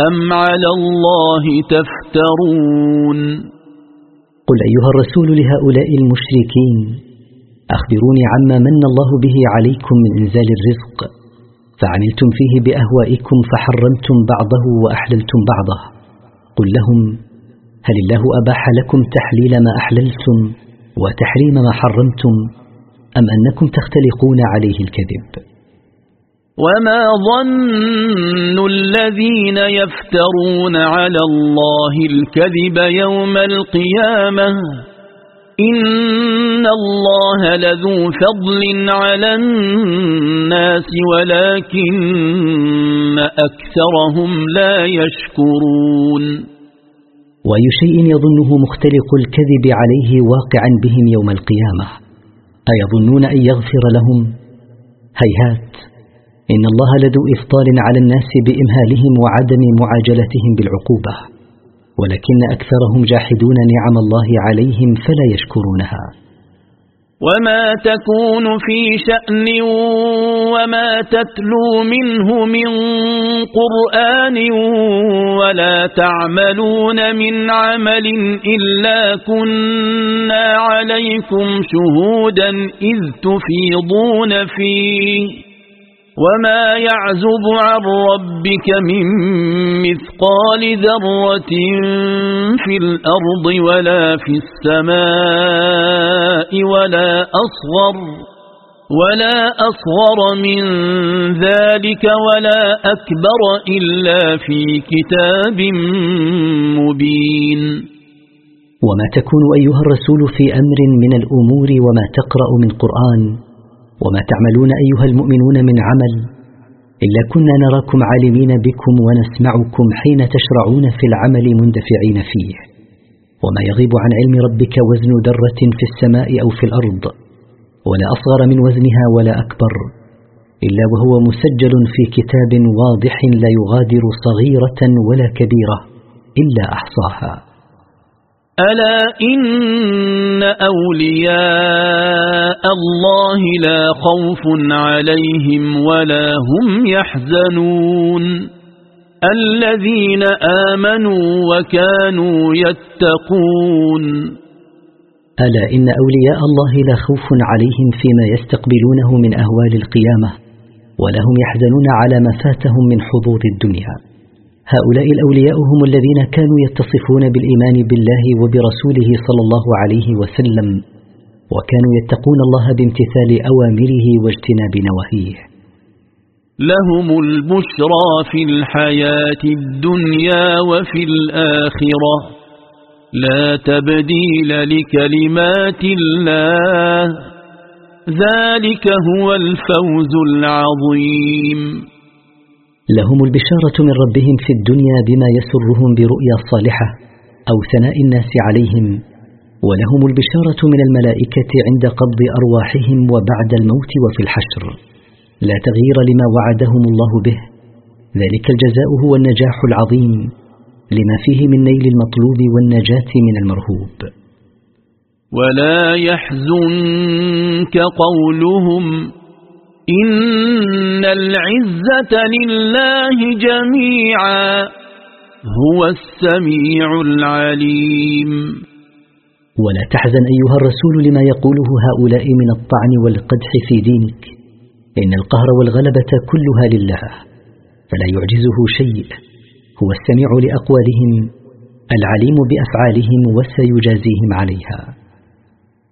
أم على الله تفترون قل أيها الرسول لهؤلاء المشركين أخبروني عما من الله به عليكم من إنزال الرزق فعملتم فيه بأهوائكم فحرمتم بعضه وأحللتم بعضه. قل لهم هل الله أباح لكم تحليل ما أحللتم وتحريم ما حرمتم أم أنكم تختلقون عليه الكذب؟ وما ظن الذين يفترون على الله الكذب يوم القيامة إن الله لذو فضل على الناس ولكن أكثرهم لا يشكرون وأي شيء يظنه مختلق الكذب عليه واقعا بهم يوم القيامة أيظنون أن يغفر لهم هيهات إن الله لذو إفطال على الناس بإمهالهم وعدم معاجلتهم بالعقوبة ولكن أكثرهم جاحدون نعم الله عليهم فلا يشكرونها. وما تكون في شأن وما تتلو منه من قرآن ولا تعملون من عمل إلا كنا عليكم شهودا إذ تفيضون فيه. وما يعزب عن ربك من مثقال ذرة في الأرض ولا في السماء ولا أصغر ولا أصغر من ذلك ولا أكبر إلا في كتاب مبين وما تكون أيها الرسول في أمر من الأمور وما تقرأ من قرآن وما تعملون أيها المؤمنون من عمل إلا كنا نراكم عالمين بكم ونسمعكم حين تشرعون في العمل مندفعين فيه. وما يغيب عن علم ربك وزن ذرة في السماء أو في الأرض ولا أصغر من وزنها ولا أكبر إلا وهو مسجل في كتاب واضح لا يغادر صغيرة ولا كبيرة إلا أحصاها. ألا إن أولياء الله لا خوف عليهم ولا هم يحزنون. الذين آمنوا وكانوا يتقون. ألا إن أولياء الله لا خوف عليهم فيما يستقبلونه من أهوال القيامة ولا هم يحزنون على ما فاتهم من حظوظ الدنيا. هؤلاء الأولياء هم الذين كانوا يتصفون بالإيمان بالله وبرسوله صلى الله عليه وسلم وكانوا يتقون الله بامتثال أوامره واجتناب نواهيه. لهم البشرى في الحياة الدنيا وفي الآخرة. لا تبديل لكلمات الله ذلك هو الفوز العظيم. لهم البشارة من ربهم في الدنيا بما يسرهم برؤيا صالحة أو ثناء الناس عليهم ولهم البشارة من الملائكة عند قبض أرواحهم وبعد الموت وفي الحشر. لا تغيير لما وعدهم الله به ذلك الجزاء هو النجاح العظيم لما فيه من نيل المطلوب والنجاة من المرهوب. ولا يحزنك قولهم إن العزة لله جميعا هو السميع العليم ولا تحزن أيها الرسول لما يقوله هؤلاء من الطعن والقدح في دينك. إن القهر والغلبة كلها لله فلا يعجزه شيء. هو السميع لأقوالهم العليم بأفعالهم وسيجازيهم عليها.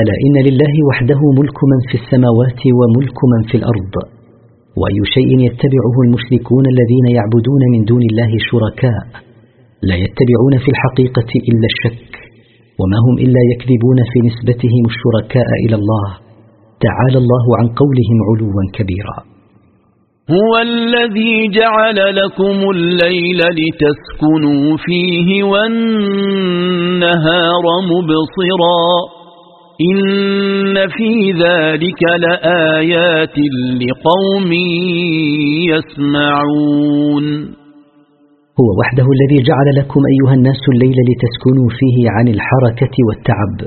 ألا إن لله وحده ملك من في السماوات وملك من في الأرض. وأي شيء يتبعه المشركون الذين يعبدون من دون الله شركاء لا يتبعون في الحقيقة إلا الشك وما هم إلا يكذبون في نسبتهم الشركاء إلى الله. تعالى الله عن قولهم علوا كبيرا. هو الذي جعل لكم الليل لتسكنوا فيه والنهار مبصرا. إن في ذلك لآيات لقوم يسمعون هو وحده الذي جعل لكم أيها الناس الليل لتسكنوا فيه عن الحركة والتعب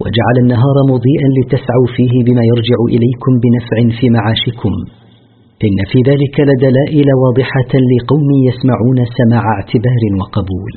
وجعل النهار مضيئا لتسعوا فيه بما يرجع إليكم بنفع في معاشكم. إن في ذلك لدلائل واضحة لقوم يسمعون سماع اعتبار وقبول.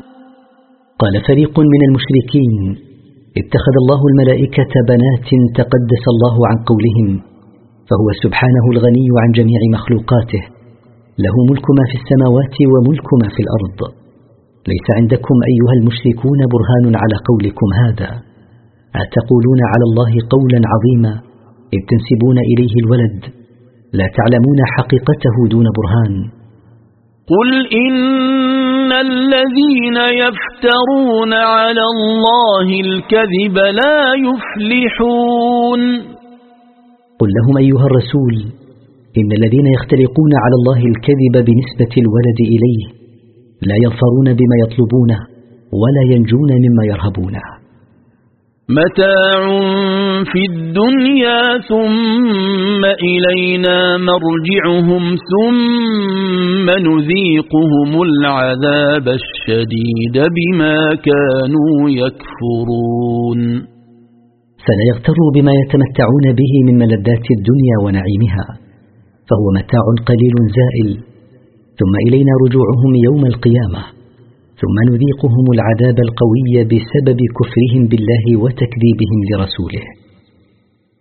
قال فريق من المشركين اتخذ الله الملائكة بنات تقدس الله عن قولهم فهو سبحانه الغني عن جميع مخلوقاته له ملك ما في السماوات وملك ما في الأرض. ليس عندكم أيها المشركون برهان على قولكم هذا؟ أتقولون على الله قولا عظيما إذ تنسبون إليه الولد لا تعلمون حقيقته دون برهان. قل إن الذين يفترون على الله الكذب لا يفلحون قل لهم أيها الرسول إن الذين يختلقون على الله الكذب بنسبة الولد إليه لا يظفرون بما يطلبونه ولا ينجون مما يرهبونه. متاع في الدنيا ثم إلينا مرجعهم ثم نذيقهم العذاب الشديد بما كانوا يكفرون. فلا بما يتمتعون به من ملذات الدنيا ونعيمها فهو متاع قليل زائل ثم إلينا رجوعهم يوم القيامة. ثم نذيقهم العذاب القوي بسبب كفرهم بالله وتكذيبهم لرسوله.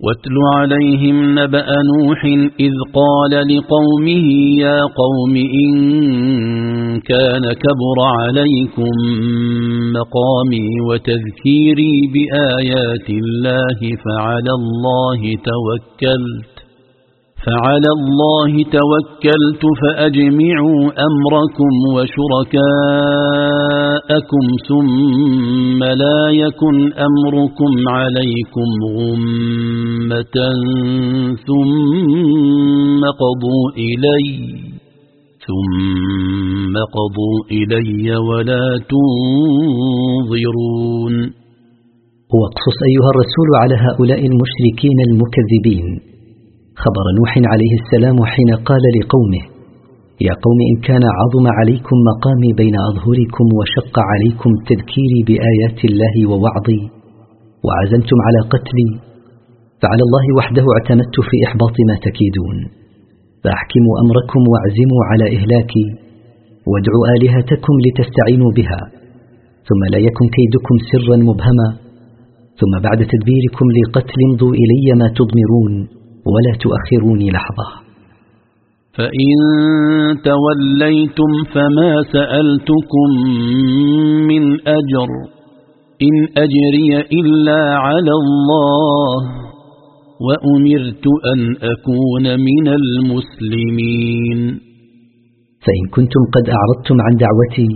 واتل عليهم نبأ نوح إذ قال لقومه يا قوم إن كان كبر عليكم مقامي وتذكيري بآيات الله فعلى الله توكلت فعلى الله توكلت فأجمعوا أمركم وشركاءكم ثم لا يكن أمركم عليكم غمة ثم قضوا إلي ثم قضوا إلي ولا تنظرون واقصص أيها الرسول على هؤلاء المشركين المكذبين. خبر نوح عليه السلام حين قال لقومه يا قوم إن كان عظم عليكم مقامي بين أظهركم وشق عليكم تذكيري بآيات الله ووعظي وعزمتم على قتلي فعلى الله وحده اعتمدت في إحباط ما تكيدون فأحكموا أمركم وأعزموا على إهلاكي وادعوا آلهتكم لتستعينوا بها ثم لا يكن كيدكم سرا مبهما ثم بعد تدبيركم لقتل امضوا إلي ما تضمرون. ولا تؤخروني لحظة. فإن توليتم فما سألتكم من أجر إن أجري إلا على الله وأمرت أن أكون من المسلمين. فإن كنتم قد أعرضتم عن دعوتي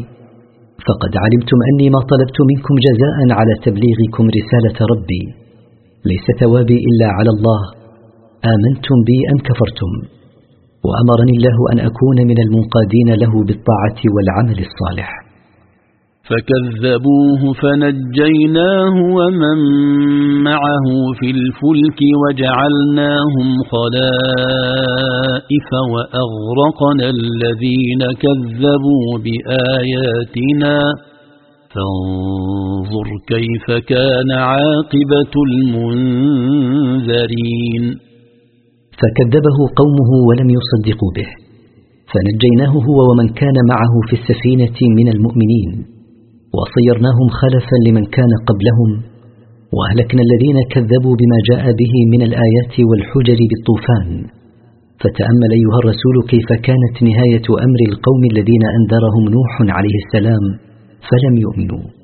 فقد علمتم أني ما طلبت منكم جزاء على تبليغكم رسالة ربي ليس ثوابي إلا على الله. آمنتم بي أم كفرتم؟ وأمرني الله أن أكون من المنقادين له بالطاعة والعمل الصالح. فكذبوه فنجيناه ومن معه في الفلك وجعلناهم خلائف وأغرقنا الذين كذبوا بآياتنا. فانظر كيف كان عاقبة المنذرين. فكذبه قومه ولم يصدقوا به. فنجيناه هو ومن كان معه في السفينة من المؤمنين وصيرناهم خلفا لمن كان قبلهم وأهلكنا الذين كذبوا بما جاء به من الآيات والحجر بالطوفان. فتأمل أيها الرسول كيف كانت نهاية أمر القوم الذين أنذرهم نوح عليه السلام فلم يؤمنوا.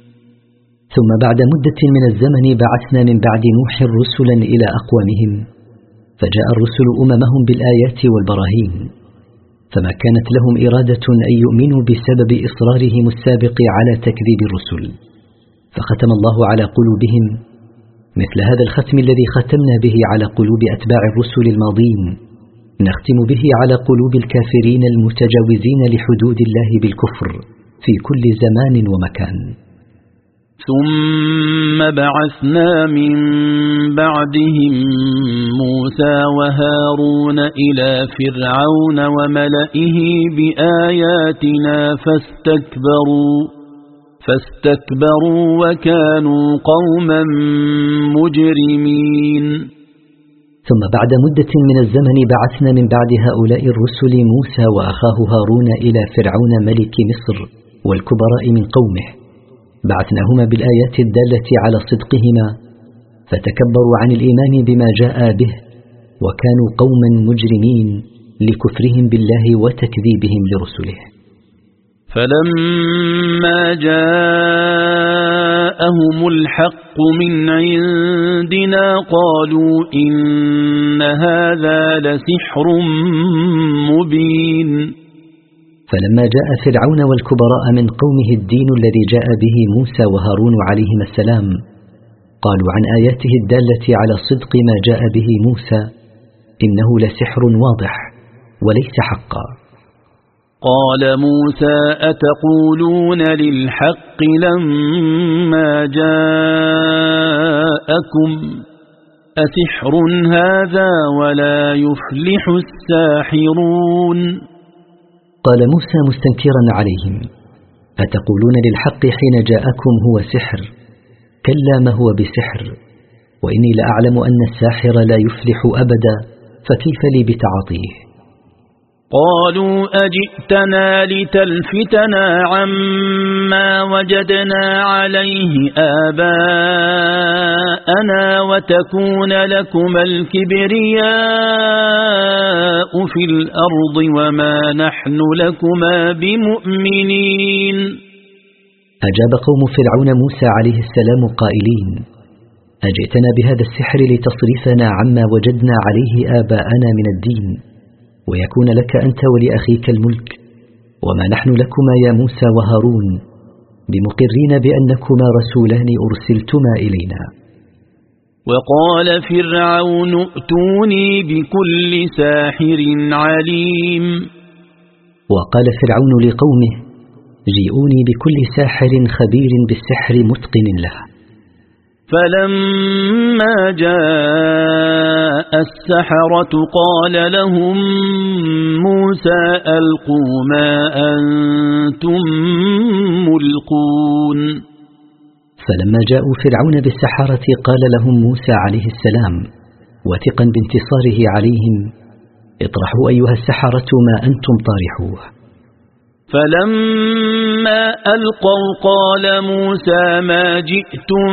ثم بعد مدة من الزمن بعثنا من بعد نوح رسلا إلى أقوامهم. فجاء الرسل أممهم بالآيات والبراهين. فما كانت لهم إرادة أن يؤمنوا بسبب إصرارهم السابق على تكذيب الرسل. فختم الله على قلوبهم. مثل هذا الختم الذي ختمنا به على قلوب أتباع الرسل الماضين. نختم به على قلوب الكافرين المتجاوزين لحدود الله بالكفر في كل زمان ومكان. ثم بعثنا من بعدهم موسى وهارون إلى فرعون وملئه بآياتنا فاستكبروا فاستكبروا وكانوا قوما مجرمين. ثم بعد مدة من الزمن بعثنا من بعد هؤلاء الرسل موسى وأخاه هارون إلى فرعون ملك مصر والكبراء من قومه. بعثناهما بالآيات الدالة على صدقهما فتكبروا عن الإيمان بما جاء به وكانوا قوما مجرمين لكفرهم بالله وتكذيبهم لرسله. فلما جاءهم الحق من عندنا قالوا إن هذا لسحر مبين. فلما جاء فرعون والكبراء من قومه الدين الذي جاء به موسى وهارون عليهما السلام قالوا عن آياته الدالة على صدق ما جاء به موسى إنه لسحر واضح وليس حقا. قال موسى أتقولون للحق لما جاءكم؟ أسحر هذا ولا يفلح الساحرون؟ قال موسى مستنكرا عليهم أتقولون للحق حين جاءكم هو سحر؟ كلا ما هو بسحر. وإني لأعلم أن الساحر لا يفلح أبدا فكيف لي بتعاطيه؟ قالوا أجئتنا لتلفتنا عما وجدنا عليه آباءنا وتكون لكما الكبرياء في الأرض وما نحن لكما بمؤمنين. أجاب قوم فرعون موسى عليه السلام قائلين أجئتنا بهذا السحر لتصرفنا عما وجدنا عليه آباءنا من الدين. ويكون لك أنت ولأخيك الملك وما نحن لكما يا موسى وهارون بمقرين بأنكما رسولان أرسلتما إلينا. وقال فرعون ائتوني بكل ساحر عليم. وقال فرعون لقومه جيئوني بكل ساحر خبير بالسحر متقن له. فلما جاء السحرة قال لهم موسى ألقوا ما أنتم ملقون. فلما جاءوا فرعون بالسحرة قال لهم موسى عليه السلام وثقا بانتصاره عليهم اطرحوا أيها السحرة ما أنتم طارحوه. فلما ألقوا قال موسى ما جئتم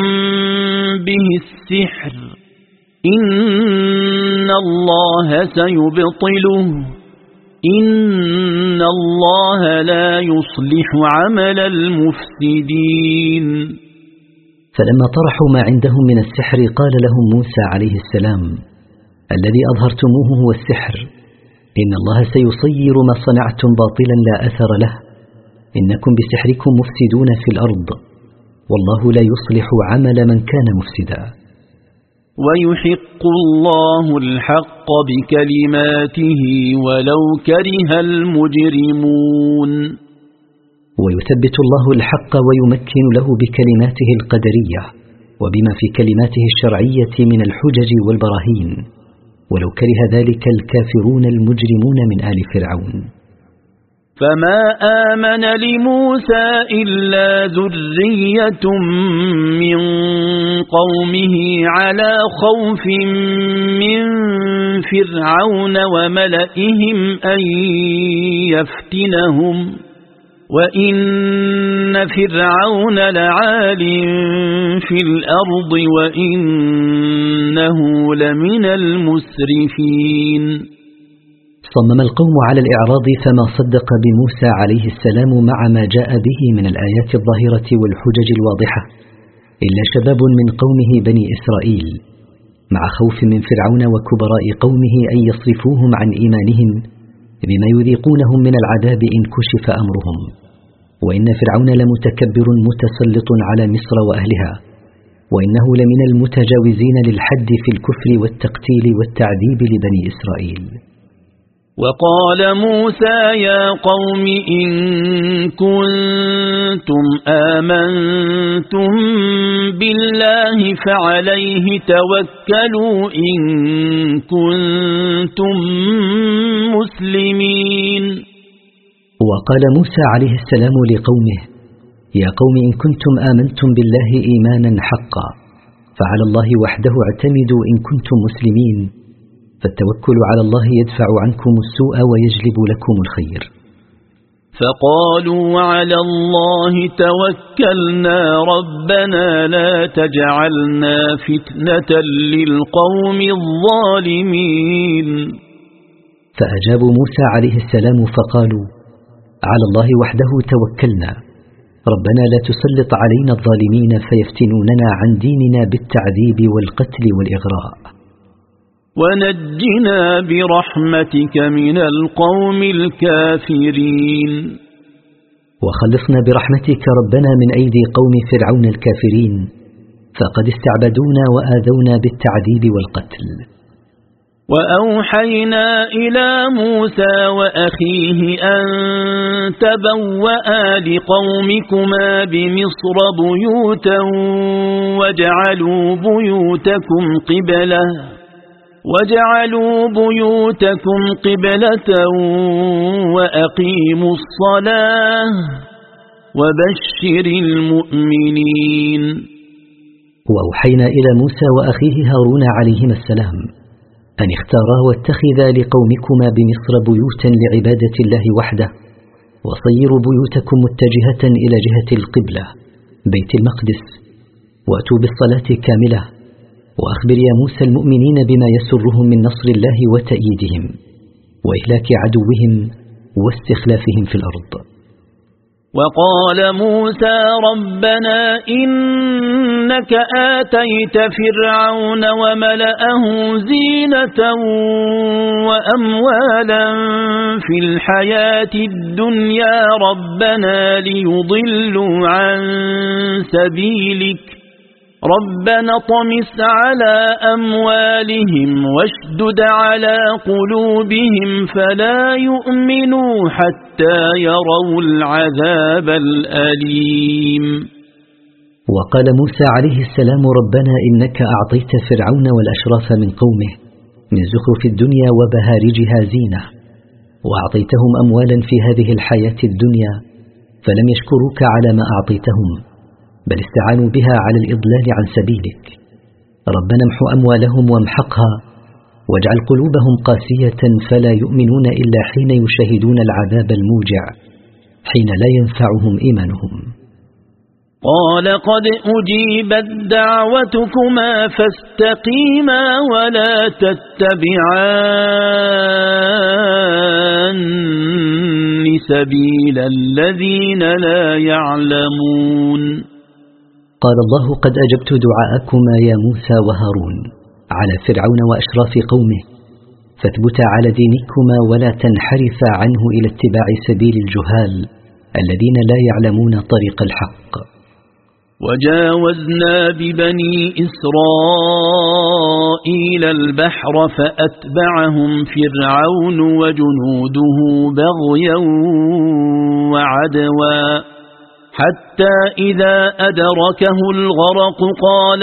به السحر إن الله سيبطله إن الله لا يصلح عمل المفسدين. فلما طرحوا ما عندهم من السحر قال لهم موسى عليه السلام الذي أظهرتموه هو السحر. إن الله سيصير ما صنعتم باطلا لا أثر له. إنكم بسحركم مفسدون في الأرض. والله لا يصلح عمل من كان مفسدا. ويحق الله الحق بكلماته ولو كره المجرمون. ويثبت الله الحق ويمكن له بكلماته القدرية وبما في كلماته الشرعية من الحجج والبراهين. ولو كره ذلك الكافرون المجرمون من آل فرعون. فما آمن لموسى إلا ذرية من قومه على خوف من فرعون وملئهم أن يفتنهم. وإن فرعون لعال في الأرض وإنه لمن المسرفين صمم القوم على الإعراض فما صدق بموسى عليه السلام مع ما جاء به من الآيات الظاهرة والحجج الواضحة. إلا شباب من قومه بني إسرائيل. مع خوف من فرعون وكبراء قومه أن يصرفوهم عن إيمانهم بما يذيقونهم من العذاب إن كشف أمرهم. وإن فرعون لمتكبر متسلط على مصر وأهلها. وإنه لمن المتجاوزين للحد في الكفر والتقتيل والتعذيب لبني إسرائيل. وقال موسى يا قوم إن كنتم آمنتم بالله فعليه توكلوا إن كنتم مسلمين. وقال موسى عليه السلام لقومه يا قوم إن كنتم آمنتم بالله إيمانا حقا فعلى الله وحده اعتمدوا إن كنتم مسلمين. فالتوكل على الله يدفع عنكم السوء ويجلب لكم الخير. فقالوا على الله توكلنا ربنا لا تجعلنا فتنة للقوم الظالمين. فأجابوا موسى عليه السلام فقالوا على الله وحده توكلنا ربنا لا تسلط علينا الظالمين فيفتنوننا عن ديننا بالتعذيب والقتل والإغراء. ونجنا برحمتك من القوم الكافرين. وخلصنا برحمتك ربنا من أيدي قوم فرعون الكافرين فقد استعبدونا وآذونا بالتعذيب والقتل. وأوحينا إلى موسى وأخيه أن تبوأ لقومكما بمصر بيوتا وجعلوا بيوتكم قبلاً وجعلوا بيوتكم قبلة وأقيموا الصلاة وبشر المؤمنين. وأوحينا إلى موسى وأخيه هارون عليهما السلام أن اختارا واتخذا لقومكما بمصر بيوتا لعبادة الله وحده وصيروا بيوتكم متجهة إلى جهة القبلة بيت المقدس وأتوا بالصلاة كاملة وأخبر يا موسى المؤمنين بما يسرهم من نصر الله وتأييدهم وإهلاك عدوهم واستخلافهم في الأرض. وقال موسى ربنا إنك آتيت فرعون وملأه زينة وأموالا في الحياة الدنيا ربنا ليضلوا عن سبيلك ربنا طمس على أموالهم واشدد على قلوبهم فلا يؤمنوا حتى يروا العذاب الأليم. وقال موسى عليه السلام ربنا إنك أعطيت فرعون والأشراف من قومه من زخرف الدنيا وبهارجها زينة وأعطيتهم أموالا في هذه الحياة الدنيا فلم يشكروك على ما أعطيتهم. بل استعانوا بها على الإضلال عن سبيلك. ربنا امحو أموالهم وامحقها واجعل قلوبهم قاسية فلا يؤمنون إلا حين يشاهدون العذاب الموجع حين لا ينفعهم إيمانهم. قال قد أجيبت دعوتكما فاستقيما ولا تتبعان سبيل الذين لا يعلمون. قال الله قد أجبت دعاءكما يا موسى وهارون على فرعون وأشراف قومه. فاثبتا على دينكما ولا تنحرفا عنه إلى اتباع سبيل الجهال الذين لا يعلمون طريق الحق. وجاوزنا ببني إسرائيل البحر فأتبعهم فرعون وجنوده بغيا وعدوا. حتى إذا أدركه الغرق قال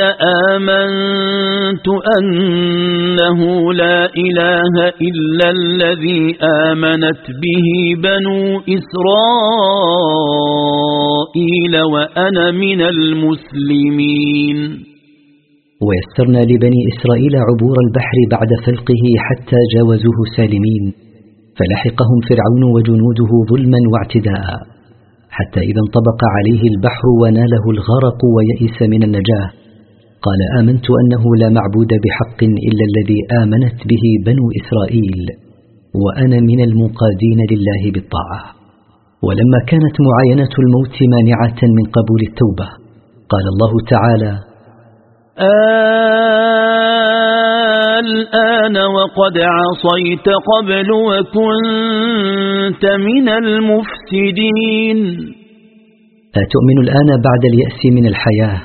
آمنت أنه لا إله إلا الذي آمنت به بنو إسرائيل وأنا من المسلمين. ويسرنا لبني إسرائيل عبور البحر بعد فلقه حتى جاوزوه سالمين فلحقهم فرعون وجنوده ظلما واعتداء. حتى إذا انطبق عليه البحر وناله الغرق ويئس من النجاة. قال آمنت أنه لا معبود بحق إلا الذي آمنت به بنو إسرائيل وأنا من المنقادين لله بالطاعة. ولما كانت معاينة الموت مانعة من قبول التوبة قال الله تعالى الآن وقد عصيت قبل وكنت من المفسدين. أتؤمن الآن بعد اليأس من الحياة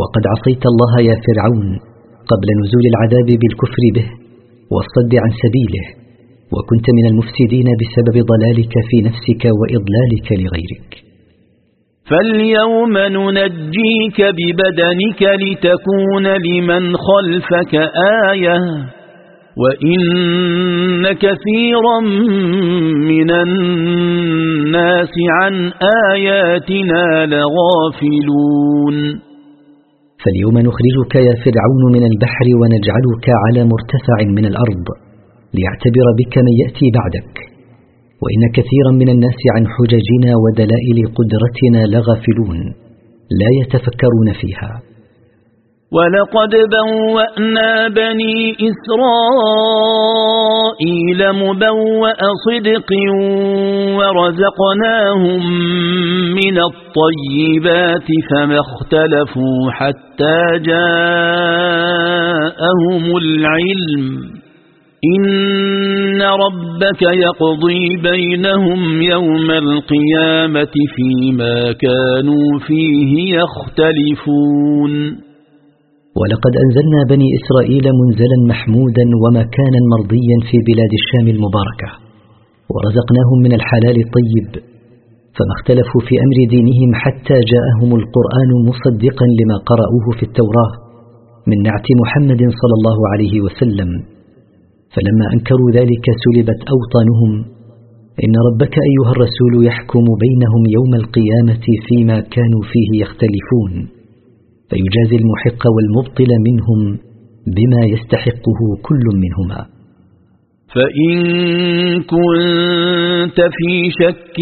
وقد عصيت الله يا فرعون قبل نزول العذاب بالكفر به والصد عن سبيله وكنت من المفسدين بسبب ضلالك في نفسك وإضلالك لغيرك. فاليوم ننجيك ببدنك لتكون لمن خلفك آية وإن كثيرا من الناس عن آياتنا لغافلون. فاليوم نخرجك يا فرعون من البحر ونجعلك على مرتفع من الأرض ليعتبر بك من يأتي بعدك. وإن كثيرا من الناس عن حججنا ودلائل قدرتنا لغافلون لا يتفكرون فيها. ولقد بوأنا بني إسرائيل مبوأ صدق ورزقناهم من الطيبات فما اختلفوا حتى جاءهم العلم. إن ربك يقضي بينهم يوم القيامة فيما كانوا فيه يختلفون ولقد أنزلنا بني إسرائيل منزلا محمودا ومكانا مرضيا في بلاد الشام المباركة ورزقناهم من الحلال الطيب فما اختلفوا في أمر دينهم حتى جاءهم القرآن مصدقا لما قرأوه في التوراة من نعت محمد صلى الله عليه وسلم. فلما أنكروا ذلك سلبت أوطانهم. إن ربك أيها الرسول يحكم بينهم يوم القيامة فيما كانوا فيه يختلفون. فيجازي المحق والمبطل منهم بما يستحقه كل منهما. فإن كنت في شك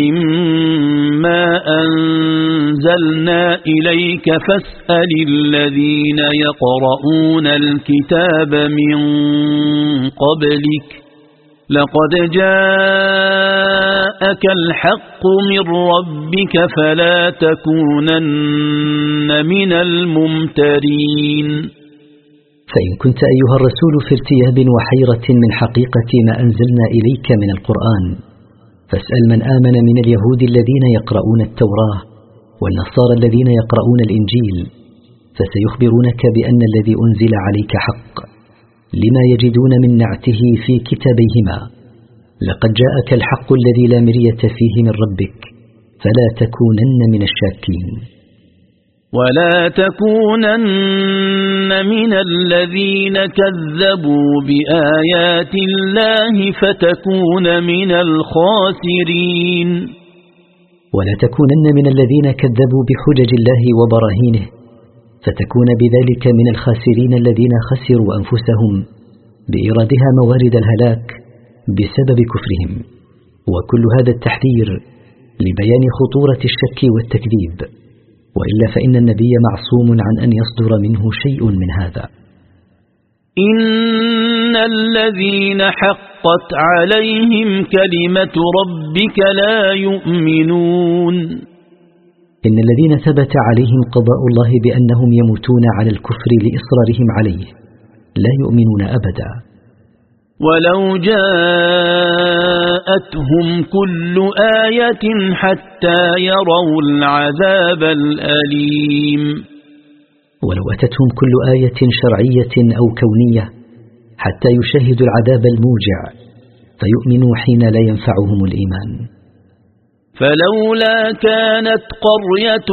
مما أنزلنا إليك فاسأل الذين يقرؤون الكتاب من قبلك لقد جاءك الحق من ربك فلا تكونن من الممترين. فإن كنت أيها الرسول في ارتياب وحيرة من حقيقة ما أنزلنا إليك من القرآن فاسأل من آمن من اليهود الذين يقرؤون التوراة والنصارى الذين يقرؤون الإنجيل فسيخبرونك بأن الذي أنزل عليك حق لما يجدون من نعته في كتابيهما. لقد جاءك الحق الذي لا مرية فيه من ربك فلا تكونن من الشاكين. ولا تكونن من الذين كذبوا بآيات الله فتكون من الخاسرين. ولا تكونن من الذين كذبوا بحجج الله وبراهينه فتكون بذلك من الخاسرين الذين خسروا أنفسهم بإيرادها موارد الهلاك بسبب كفرهم. وكل هذا التحذير لبيان خطورة الشك والتكذيب. وإلا فإن النبي معصوم عن أن يصدر منه شيء من هذا. إن الذين حقت عليهم كلمة ربك لا يؤمنون. إن الذين ثبت عليهم قضاء الله بأنهم يموتون على الكفر لإصرارهم عليه. لا يؤمنون أبدا. ولو جاءتهم كل آية حتى يروا العذاب الأليم. ولو أتتهم كل آية شرعية أو كونية حتى يشاهدوا العذاب الموجع فيؤمنوا حين لا ينفعهم الإيمان. فلولا كانت قرية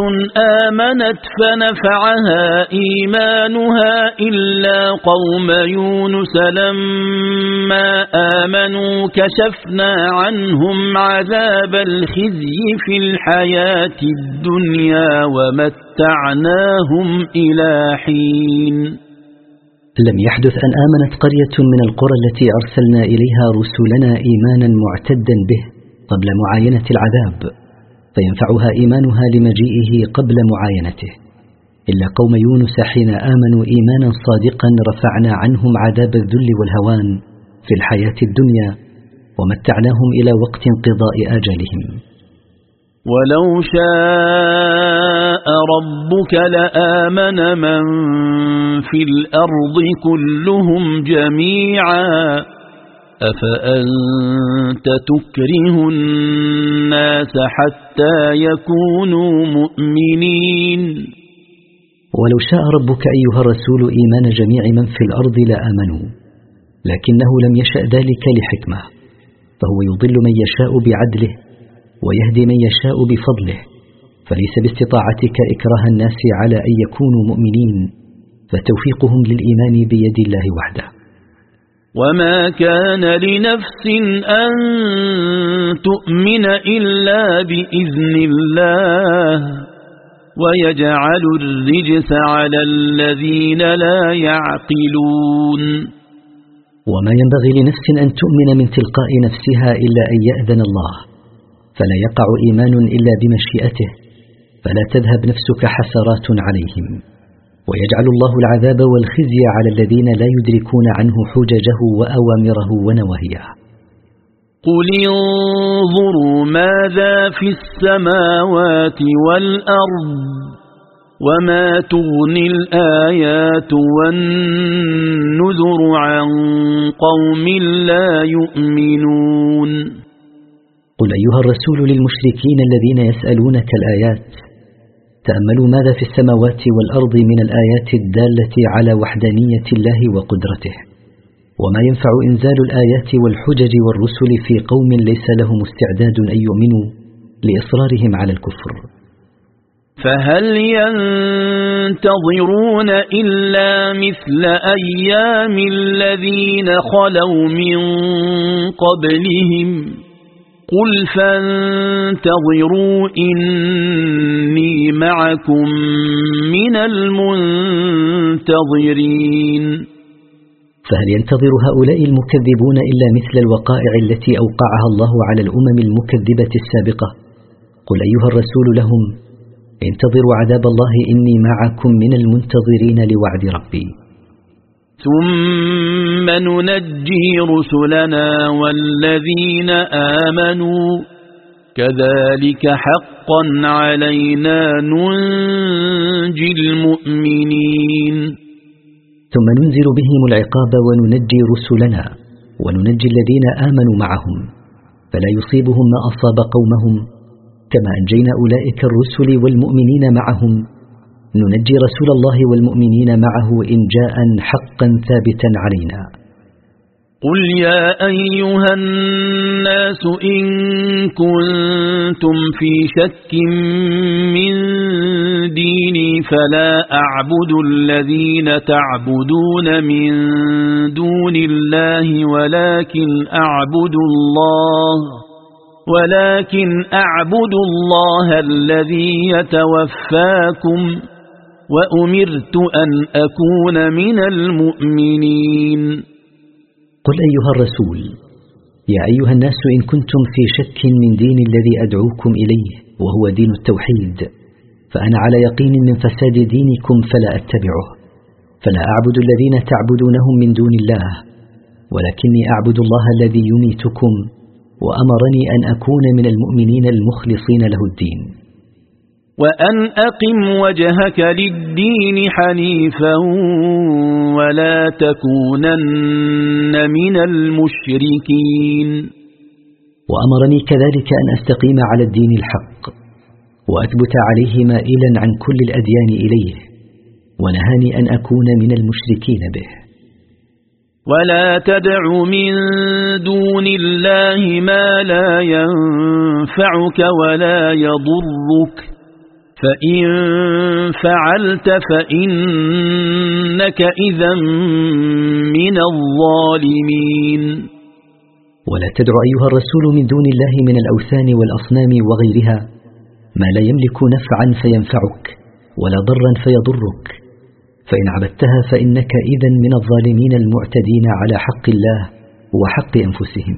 آمنت فنفعها إيمانها إلا قوم يونس لما آمنوا كشفنا عنهم عذاب الخزي في الحياة الدنيا ومتعناهم إلى حين. لم يحدث أن آمنت قرية من القرى التي أرسلنا إليها رسلنا إيمانا معتدا به قبل معاينة العذاب فينفعها إيمانها لمجيئه قبل معاينته. إلا قوم يونس حين آمنوا إيمانا صادقا رفعنا عنهم عذاب الذل والهوان في الحياة الدنيا ومتعناهم إلى وقت انقضاء آجالهم. ولو شاء ربك لآمن من في الأرض كلهم جميعا. أفأنت تكره الناس حتى يكونوا مؤمنين؟ ولو شاء ربك أيها الرسول إيمان جميع من في الأرض لآمنوا لكنه لم يشأ ذلك لحكمة فهو يضل من يشاء بعدله ويهدي من يشاء بفضله. فليس باستطاعتك إكراه الناس على أن يكونوا مؤمنين فتوفيقهم للإيمان بيد الله وحده. وما كان لنفس أن تؤمن إلا بإذن الله ويجعل الرجس على الذين لا يعقلون. وما ينبغي لنفس أن تؤمن من تلقاء نفسها إلا أن يأذن الله فلا يقع إيمان إلا بمشيئته. فلا تذهب نفسك حسرات عليهم. ويجعل الله العذاب والخزي على الذين لا يدركون عنه حججه وأوامره ونواهيه. قل انظروا ماذا في السماوات والأرض وما تغني الآيات والنذر عن قوم لا يؤمنون. قل أيها الرسول للمشركين الذين يسألونك الآيات تأملوا ماذا في السماوات والأرض من الآيات الدالة على وحدانية الله وقدرته؟ وما ينفع إنزال الآيات والحجج والرسل في قوم ليس لهم استعداد أن يؤمنوا لإصرارهم على الكفر؟ فهل ينتظرون إلا مثل أيام الذين خلوا من قبلهم؟ قل فانتظروا إني معكم من المنتظرين فهل ينتظر هؤلاء المكذبون إلا مثل الوقائع التي أوقعها الله على الأمم المكذبة السابقة؟ قل أيها الرسول لهم انتظروا عذاب الله إني معكم من المنتظرين لوعد ربي. ثم ننجي رسلنا والذين آمنوا. كذلك حقا علينا ننجي المؤمنين. ثم ننزل بهم العقاب وننجي رسلنا وننجي الذين آمنوا معهم. فلا يصيبهم ما أصاب قومهم كما أنجينا أولئك الرسل والمؤمنين معهم. ننجي رسول الله والمؤمنين معه إن جاء حقا ثابتا علينا. قل يا أيها الناس إن كنتم في شك من ديني فلا أعبد الذين تعبدون من دون الله ولكن أعبد الله ولكن أعبد الله الذي يتوفاكم وأمرت أن أكون من المؤمنين. قل أيها الرسول يا أيها الناس إن كنتم في شك من دين الذي أدعوكم إليه وهو دين التوحيد فأنا على يقين من فساد دينكم فلا أتبعه فلا أعبد الذين تعبدونهم من دون الله ولكني أعبد الله الذي يميتكم وأمرني أن أكون من المؤمنين المخلصين له الدين. وأن أقم وجهك للدين حنيفا ولا تكونن من المشركين. وأمرني كذلك أن أستقيم على الدين الحق وأثبت عليه مائلا عن كل الأديان إليه ونهاني أن أكون من المشركين به. ولا تدع من دون الله ما لا ينفعك ولا يضرك. فإن فعلت فإنك إذا من الظالمين. ولا تدع أيها الرسول من دون الله من الأوثان والأصنام وغيرها ما لا يملك نفعا فينفعك ولا ضرا فيضرك. فإن عبدتها فإنك إذا من الظالمين المعتدين على حق الله وحق أنفسهم.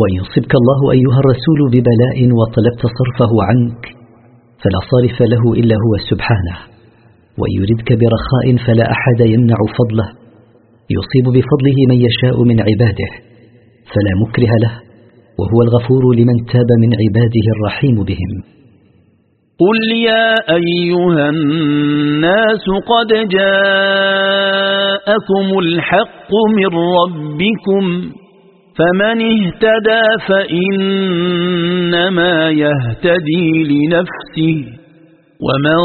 وإن يصبك الله أيها الرسول ببلاء وطلبت صرفه عنك فلا صارف له إلا هو سبحانه. وإن يردك برخاء فلا أحد يمنع فضله. يصيب بفضله من يشاء من عباده فلا مكره له وهو الغفور لمن تاب من عباده الرحيم بهم. قل يا أيها الناس قد جاءكم الحق من ربكم فمن اهتدى فإنما يهتدي لنفسه ومن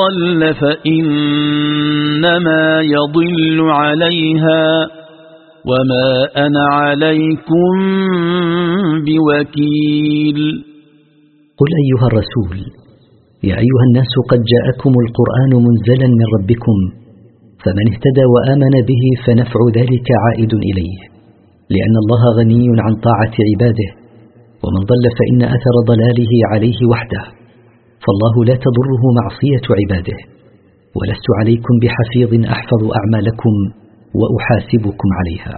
ضل فإنما يضل عليها وما أنا عليكم بوكيل. قل أيها الرسول يا أيها الناس قد جاءكم القرآن منزلا من ربكم فمن اهتدى وآمن به فنفع ذلك عائد إليه. لأن الله غني عن طاعة عباده ومن ضل فإن أثر ضلاله عليه وحده. فالله لا تضره معصية عباده. ولست عليكم بحفيظ أحفظ أعمالكم وأحاسبكم عليها.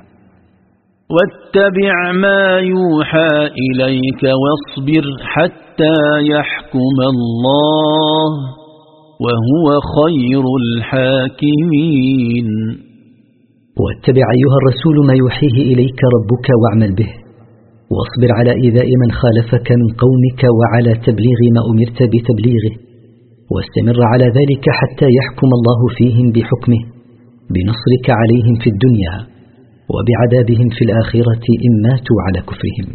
واتبع ما يوحى إليك واصبر حتى يحكم الله وهو خير الحاكمين. واتبع أيها الرسول ما يوحيه إليك ربك واعمل به. واصبر على إيذاء من خالفك من قومك وعلى تبليغ ما أمرت بتبليغه. واستمر على ذلك حتى يحكم الله فيهم بحكمه. بنصرك عليهم في الدنيا وبعذابهم في الآخرة إن ماتوا على كفرهم.